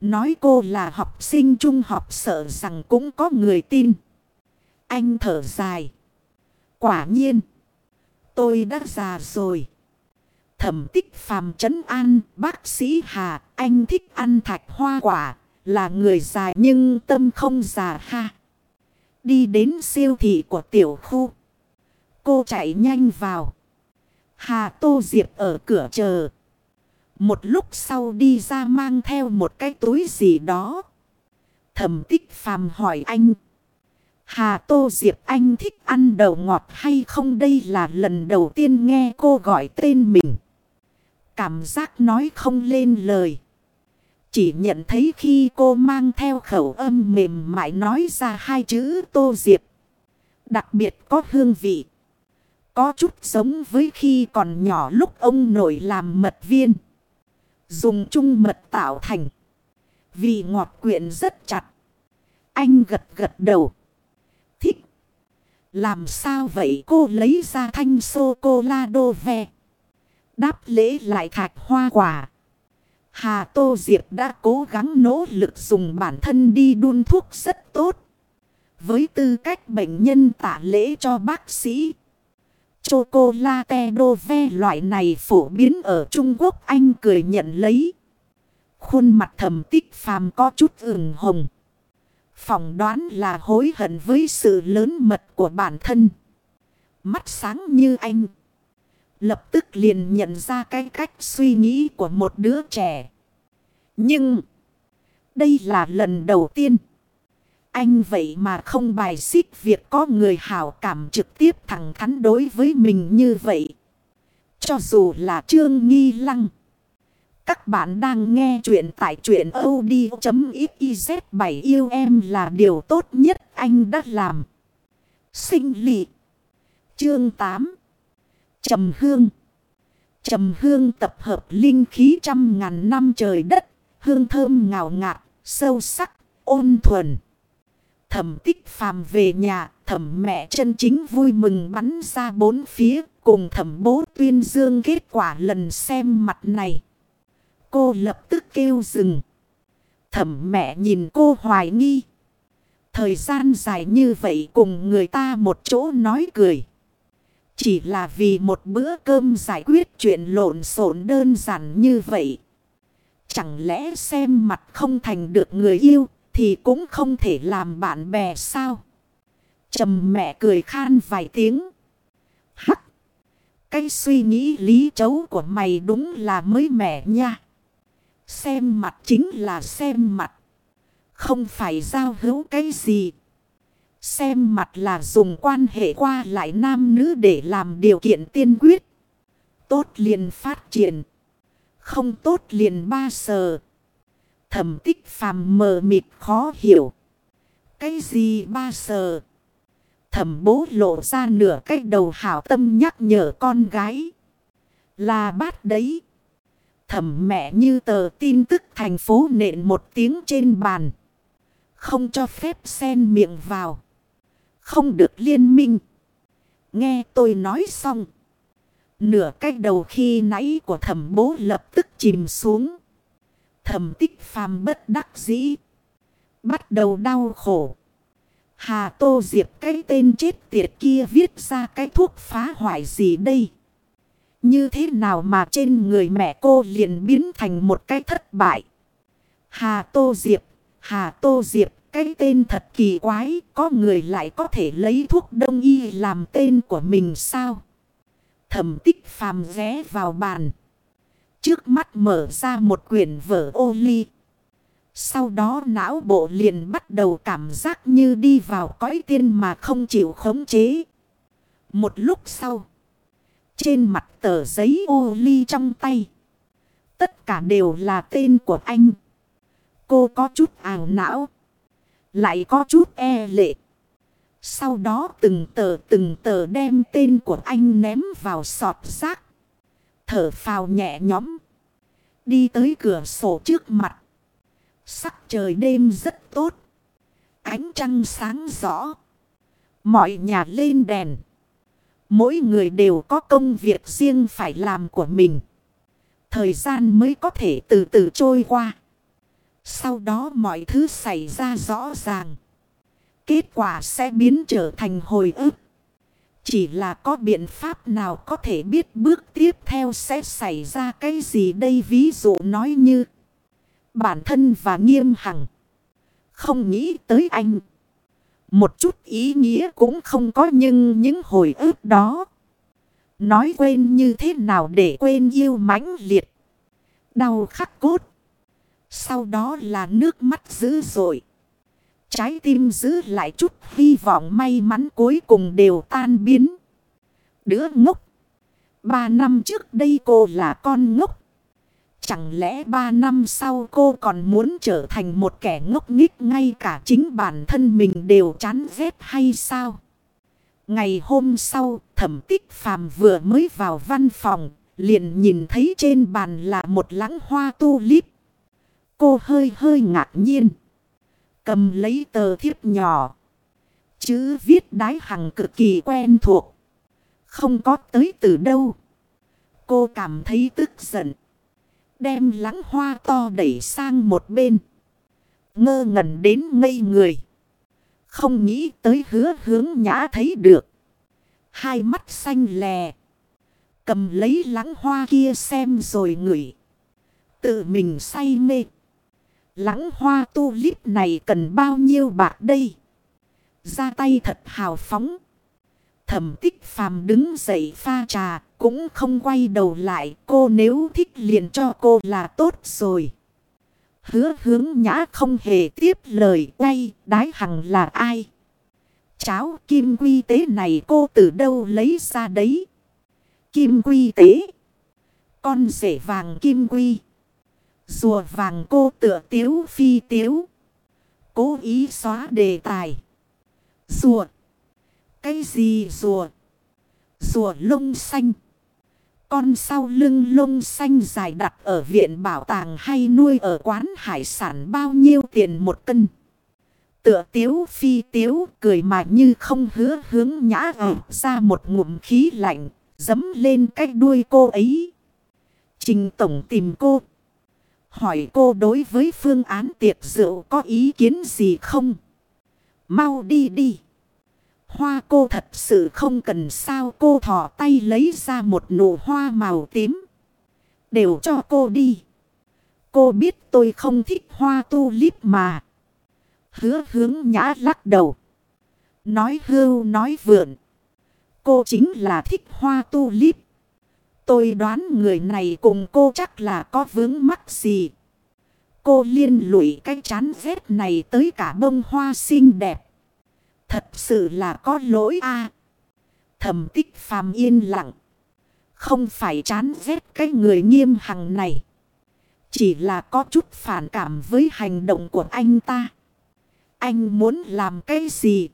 Nói cô là học sinh trung học sợ rằng cũng có người tin. Anh thở dài. Quả nhiên. Tôi đã già rồi. Thẩm tích phàm trấn an, bác sĩ Hà. Anh thích ăn thạch hoa quả. Là người già nhưng tâm không già ha. Đi đến siêu thị của tiểu khu. Cô chạy nhanh vào. Hà Tô Diệp ở cửa chờ. Một lúc sau đi ra mang theo một cái túi gì đó. Thẩm tích phàm hỏi anh. Hà Tô Diệp, anh thích ăn đầu ngọt hay không đây là lần đầu tiên nghe cô gọi tên mình. Cảm giác nói không lên lời. Chỉ nhận thấy khi cô mang theo khẩu âm mềm mại nói ra hai chữ Tô Diệp. Đặc biệt có hương vị. Có chút giống với khi còn nhỏ lúc ông nội làm mật viên. Dùng chung mật tạo thành. Vị ngọt quyện rất chặt. Anh gật gật đầu. Thích. Làm sao vậy cô lấy ra thanh sô-cô-la-đô ve. Đáp lễ lại thạch hoa quả. Hà Tô Diệp đã cố gắng nỗ lực dùng bản thân đi đun thuốc rất tốt. Với tư cách bệnh nhân tả lễ cho bác sĩ. Chocolate Dove loại này phổ biến ở Trung Quốc anh cười nhận lấy. Khuôn mặt thầm tích phàm có chút ửng hồng. Phỏng đoán là hối hận với sự lớn mật của bản thân. Mắt sáng như anh. Lập tức liền nhận ra cái cách suy nghĩ của một đứa trẻ. Nhưng, đây là lần đầu tiên. Anh vậy mà không bài xích việc có người hảo cảm trực tiếp thẳng thắn đối với mình như vậy. Cho dù là Trương Nghi Lăng. Các bạn đang nghe chuyện tại chuyện od.xyz 7 yêu em là điều tốt nhất anh đã làm. Sinh lị. Chương 8. Trầm hương. Trầm hương tập hợp linh khí trăm ngàn năm trời đất. Hương thơm ngào ngạt, sâu sắc, ôn thuần. Thẩm tích phàm về nhà, thẩm mẹ chân chính vui mừng bắn ra bốn phía, cùng thẩm bố tuyên dương kết quả lần xem mặt này. Cô lập tức kêu dừng. Thẩm mẹ nhìn cô hoài nghi. Thời gian dài như vậy cùng người ta một chỗ nói cười. Chỉ là vì một bữa cơm giải quyết chuyện lộn xộn đơn giản như vậy. Chẳng lẽ xem mặt không thành được người yêu thì cũng không thể làm bạn bè sao? Trầm mẹ cười khan vài tiếng. Hắc! Cái suy nghĩ lý chấu của mày đúng là mới mẻ nha. Xem mặt chính là xem mặt. Không phải giao hữu cái gì. Xem mặt là dùng quan hệ qua lại nam nữ để làm điều kiện tiên quyết. Tốt liền phát triển. Không tốt liền ba sờ. Thẩm tích phàm mờ mịt khó hiểu. Cái gì ba sờ? Thẩm bố lộ ra nửa cách đầu hảo tâm nhắc nhở con gái. Là bát đấy. Thẩm mẹ như tờ tin tức thành phố nện một tiếng trên bàn. Không cho phép sen miệng vào. Không được liên minh. Nghe tôi nói xong. Nửa cách đầu khi nãy của thẩm bố lập tức chìm xuống. Thẩm tích phàm bất đắc dĩ. Bắt đầu đau khổ. Hà Tô Diệp cái tên chết tiệt kia viết ra cái thuốc phá hoại gì đây? Như thế nào mà trên người mẹ cô liền biến thành một cái thất bại? Hà Tô Diệp, Hà Tô Diệp, cái tên thật kỳ quái, có người lại có thể lấy thuốc đông y làm tên của mình sao? Thẩm tích phàm ghé vào bàn. Trước mắt mở ra một quyển vở ô ly. Sau đó não bộ liền bắt đầu cảm giác như đi vào cõi tiên mà không chịu khống chế. Một lúc sau. Trên mặt tờ giấy ô ly trong tay. Tất cả đều là tên của anh. Cô có chút ảo não. Lại có chút e lệ. Sau đó từng tờ từng tờ đem tên của anh ném vào sọt rác. Thở phào nhẹ nhõm. Đi tới cửa sổ trước mặt. Sắc trời đêm rất tốt. Ánh trăng sáng rõ. Mọi nhà lên đèn. Mỗi người đều có công việc riêng phải làm của mình. Thời gian mới có thể từ từ trôi qua. Sau đó mọi thứ xảy ra rõ ràng. Kết quả sẽ biến trở thành hồi ức. Chỉ là có biện pháp nào có thể biết bước tiếp theo sẽ xảy ra cái gì đây? Ví dụ nói như, Bản thân và nghiêm hằng Không nghĩ tới anh. Một chút ý nghĩa cũng không có, nhưng những hồi ức đó Nói quên như thế nào để quên yêu mãnh liệt, Đau khắc cốt. Sau đó là nước mắt dữ dội. Trái tim giữ lại chút hy vọng may mắn cuối cùng đều tan biến. Đứa ngốc. Ba năm trước đây cô là con ngốc. Chẳng lẽ ba năm sau cô còn muốn trở thành một kẻ ngốc nghích ngay cả chính bản thân mình đều chán ghét hay sao? Ngày hôm sau, thẩm tích phàm vừa mới vào văn phòng, liền nhìn thấy trên bàn là một lãng hoa tulip. Cô hơi hơi ngạc nhiên. Cầm lấy tờ thiếp nhỏ. Chữ viết đái hằng cực kỳ quen thuộc. Không có tới từ đâu. Cô cảm thấy tức giận. Đem lắng hoa to đẩy sang một bên. Ngơ ngẩn đến ngây người. Không nghĩ tới hứa hướng nhã thấy được. Hai mắt xanh lè. Cầm lấy lắng hoa kia xem rồi ngửi. Tự mình say mê. Lắng hoa tulip này cần bao nhiêu bạc đây? Ra tay thật hào phóng. Thẩm tích phàm đứng dậy pha trà, cũng không quay đầu lại. Cô nếu thích liền cho cô là tốt rồi. Hứa hướng nhã không hề tiếp lời quay, đái hằng là ai? Cháo kim quy tế này cô từ đâu lấy ra đấy? Kim quy tế. Con rể vàng kim quy. Rùa vàng cô tựa tiếu phi tiếu. Cố ý xóa đề tài. Rùa. Cái gì rùa? Rùa lông xanh. Con sau lưng lông xanh dài đặt ở viện bảo tàng hay nuôi ở quán hải sản bao nhiêu tiền một cân. Tựa tiếu phi tiếu cười mà như không hứa hướng nhã ở ra một ngụm khí lạnh, dấm lên cách đuôi cô ấy. Trình tổng tìm cô Hỏi cô đối với phương án tiệc rượu có ý kiến gì không? Mau đi đi. Hoa cô thật sự không cần sao cô thỏ tay lấy ra một nụ hoa màu tím. Đều cho cô đi. Cô biết tôi không thích hoa tulip mà. Hứa hướng nhã lắc đầu. Nói hưu nói vượn. Cô chính là thích hoa tulip. Tôi đoán người này cùng cô chắc là có vướng mắc gì. Cô liên lụy cái chán vết này tới cả bông hoa xinh đẹp. Thật sự là có lỗi a Thẩm tích phàm yên lặng. Không phải chán ghét cái người nghiêm hằng này. Chỉ là có chút phản cảm với hành động của anh ta. Anh muốn làm cái gì?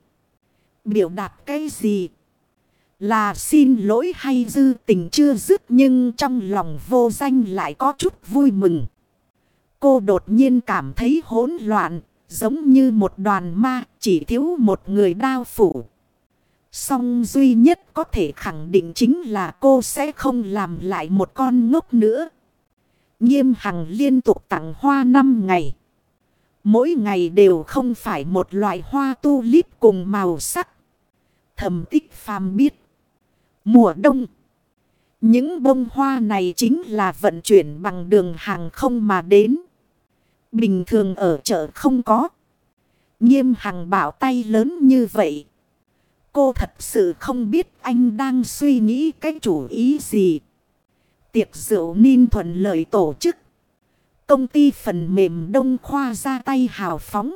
Biểu đạt cái gì? Là xin lỗi hay dư tình chưa dứt nhưng trong lòng vô danh lại có chút vui mừng. Cô đột nhiên cảm thấy hỗn loạn, giống như một đoàn ma chỉ thiếu một người đao phủ. Song duy nhất có thể khẳng định chính là cô sẽ không làm lại một con ngốc nữa. Nghiêm hằng liên tục tặng hoa 5 ngày. Mỗi ngày đều không phải một loại hoa tulip cùng màu sắc. Thầm tích phàm biết. Mùa đông. Những bông hoa này chính là vận chuyển bằng đường hàng không mà đến. Bình thường ở chợ không có. Nghiêm hằng bảo tay lớn như vậy. Cô thật sự không biết anh đang suy nghĩ cái chủ ý gì. Tiệc rượu Ninh thuận lợi tổ chức. Công ty phần mềm Đông Khoa ra tay hào phóng.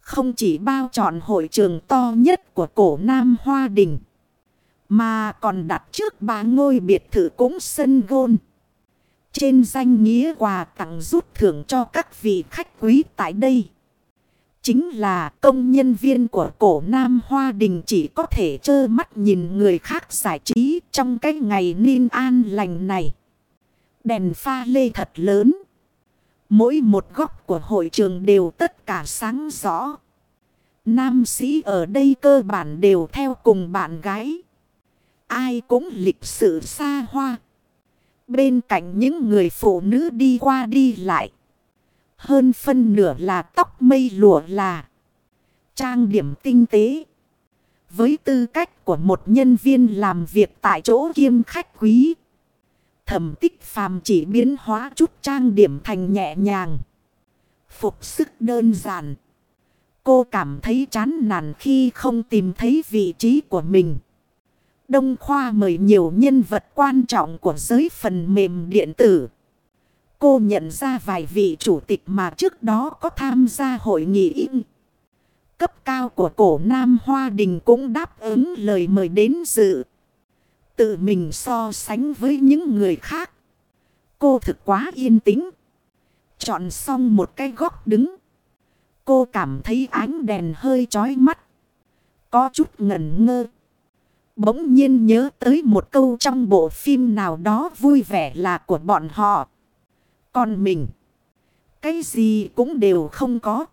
Không chỉ bao chọn hội trường to nhất của cổ Nam Hoa Đình. Mà còn đặt trước ba ngôi biệt thự cũng sân gôn. Trên danh nghĩa quà tặng rút thưởng cho các vị khách quý tại đây. Chính là công nhân viên của cổ Nam Hoa Đình chỉ có thể trơ mắt nhìn người khác giải trí trong cái ngày ninh an lành này. Đèn pha lê thật lớn. Mỗi một góc của hội trường đều tất cả sáng rõ. Nam sĩ ở đây cơ bản đều theo cùng bạn gái. Ai cũng lịch sự xa hoa. Bên cạnh những người phụ nữ đi qua đi lại. Hơn phân nửa là tóc mây lụa là. Trang điểm tinh tế. Với tư cách của một nhân viên làm việc tại chỗ kiêm khách quý. Thẩm tích phàm chỉ biến hóa chút trang điểm thành nhẹ nhàng. Phục sức đơn giản. Cô cảm thấy chán nản khi không tìm thấy vị trí của mình. Đông Khoa mời nhiều nhân vật quan trọng của giới phần mềm điện tử. Cô nhận ra vài vị chủ tịch mà trước đó có tham gia hội nghị. Cấp cao của cổ Nam Hoa Đình cũng đáp ứng lời mời đến dự. Tự mình so sánh với những người khác. Cô thực quá yên tĩnh. Chọn xong một cái góc đứng. Cô cảm thấy ánh đèn hơi chói mắt. Có chút ngẩn ngơ. Bỗng nhiên nhớ tới một câu trong bộ phim nào đó vui vẻ là của bọn họ. Còn mình. Cái gì cũng đều không có.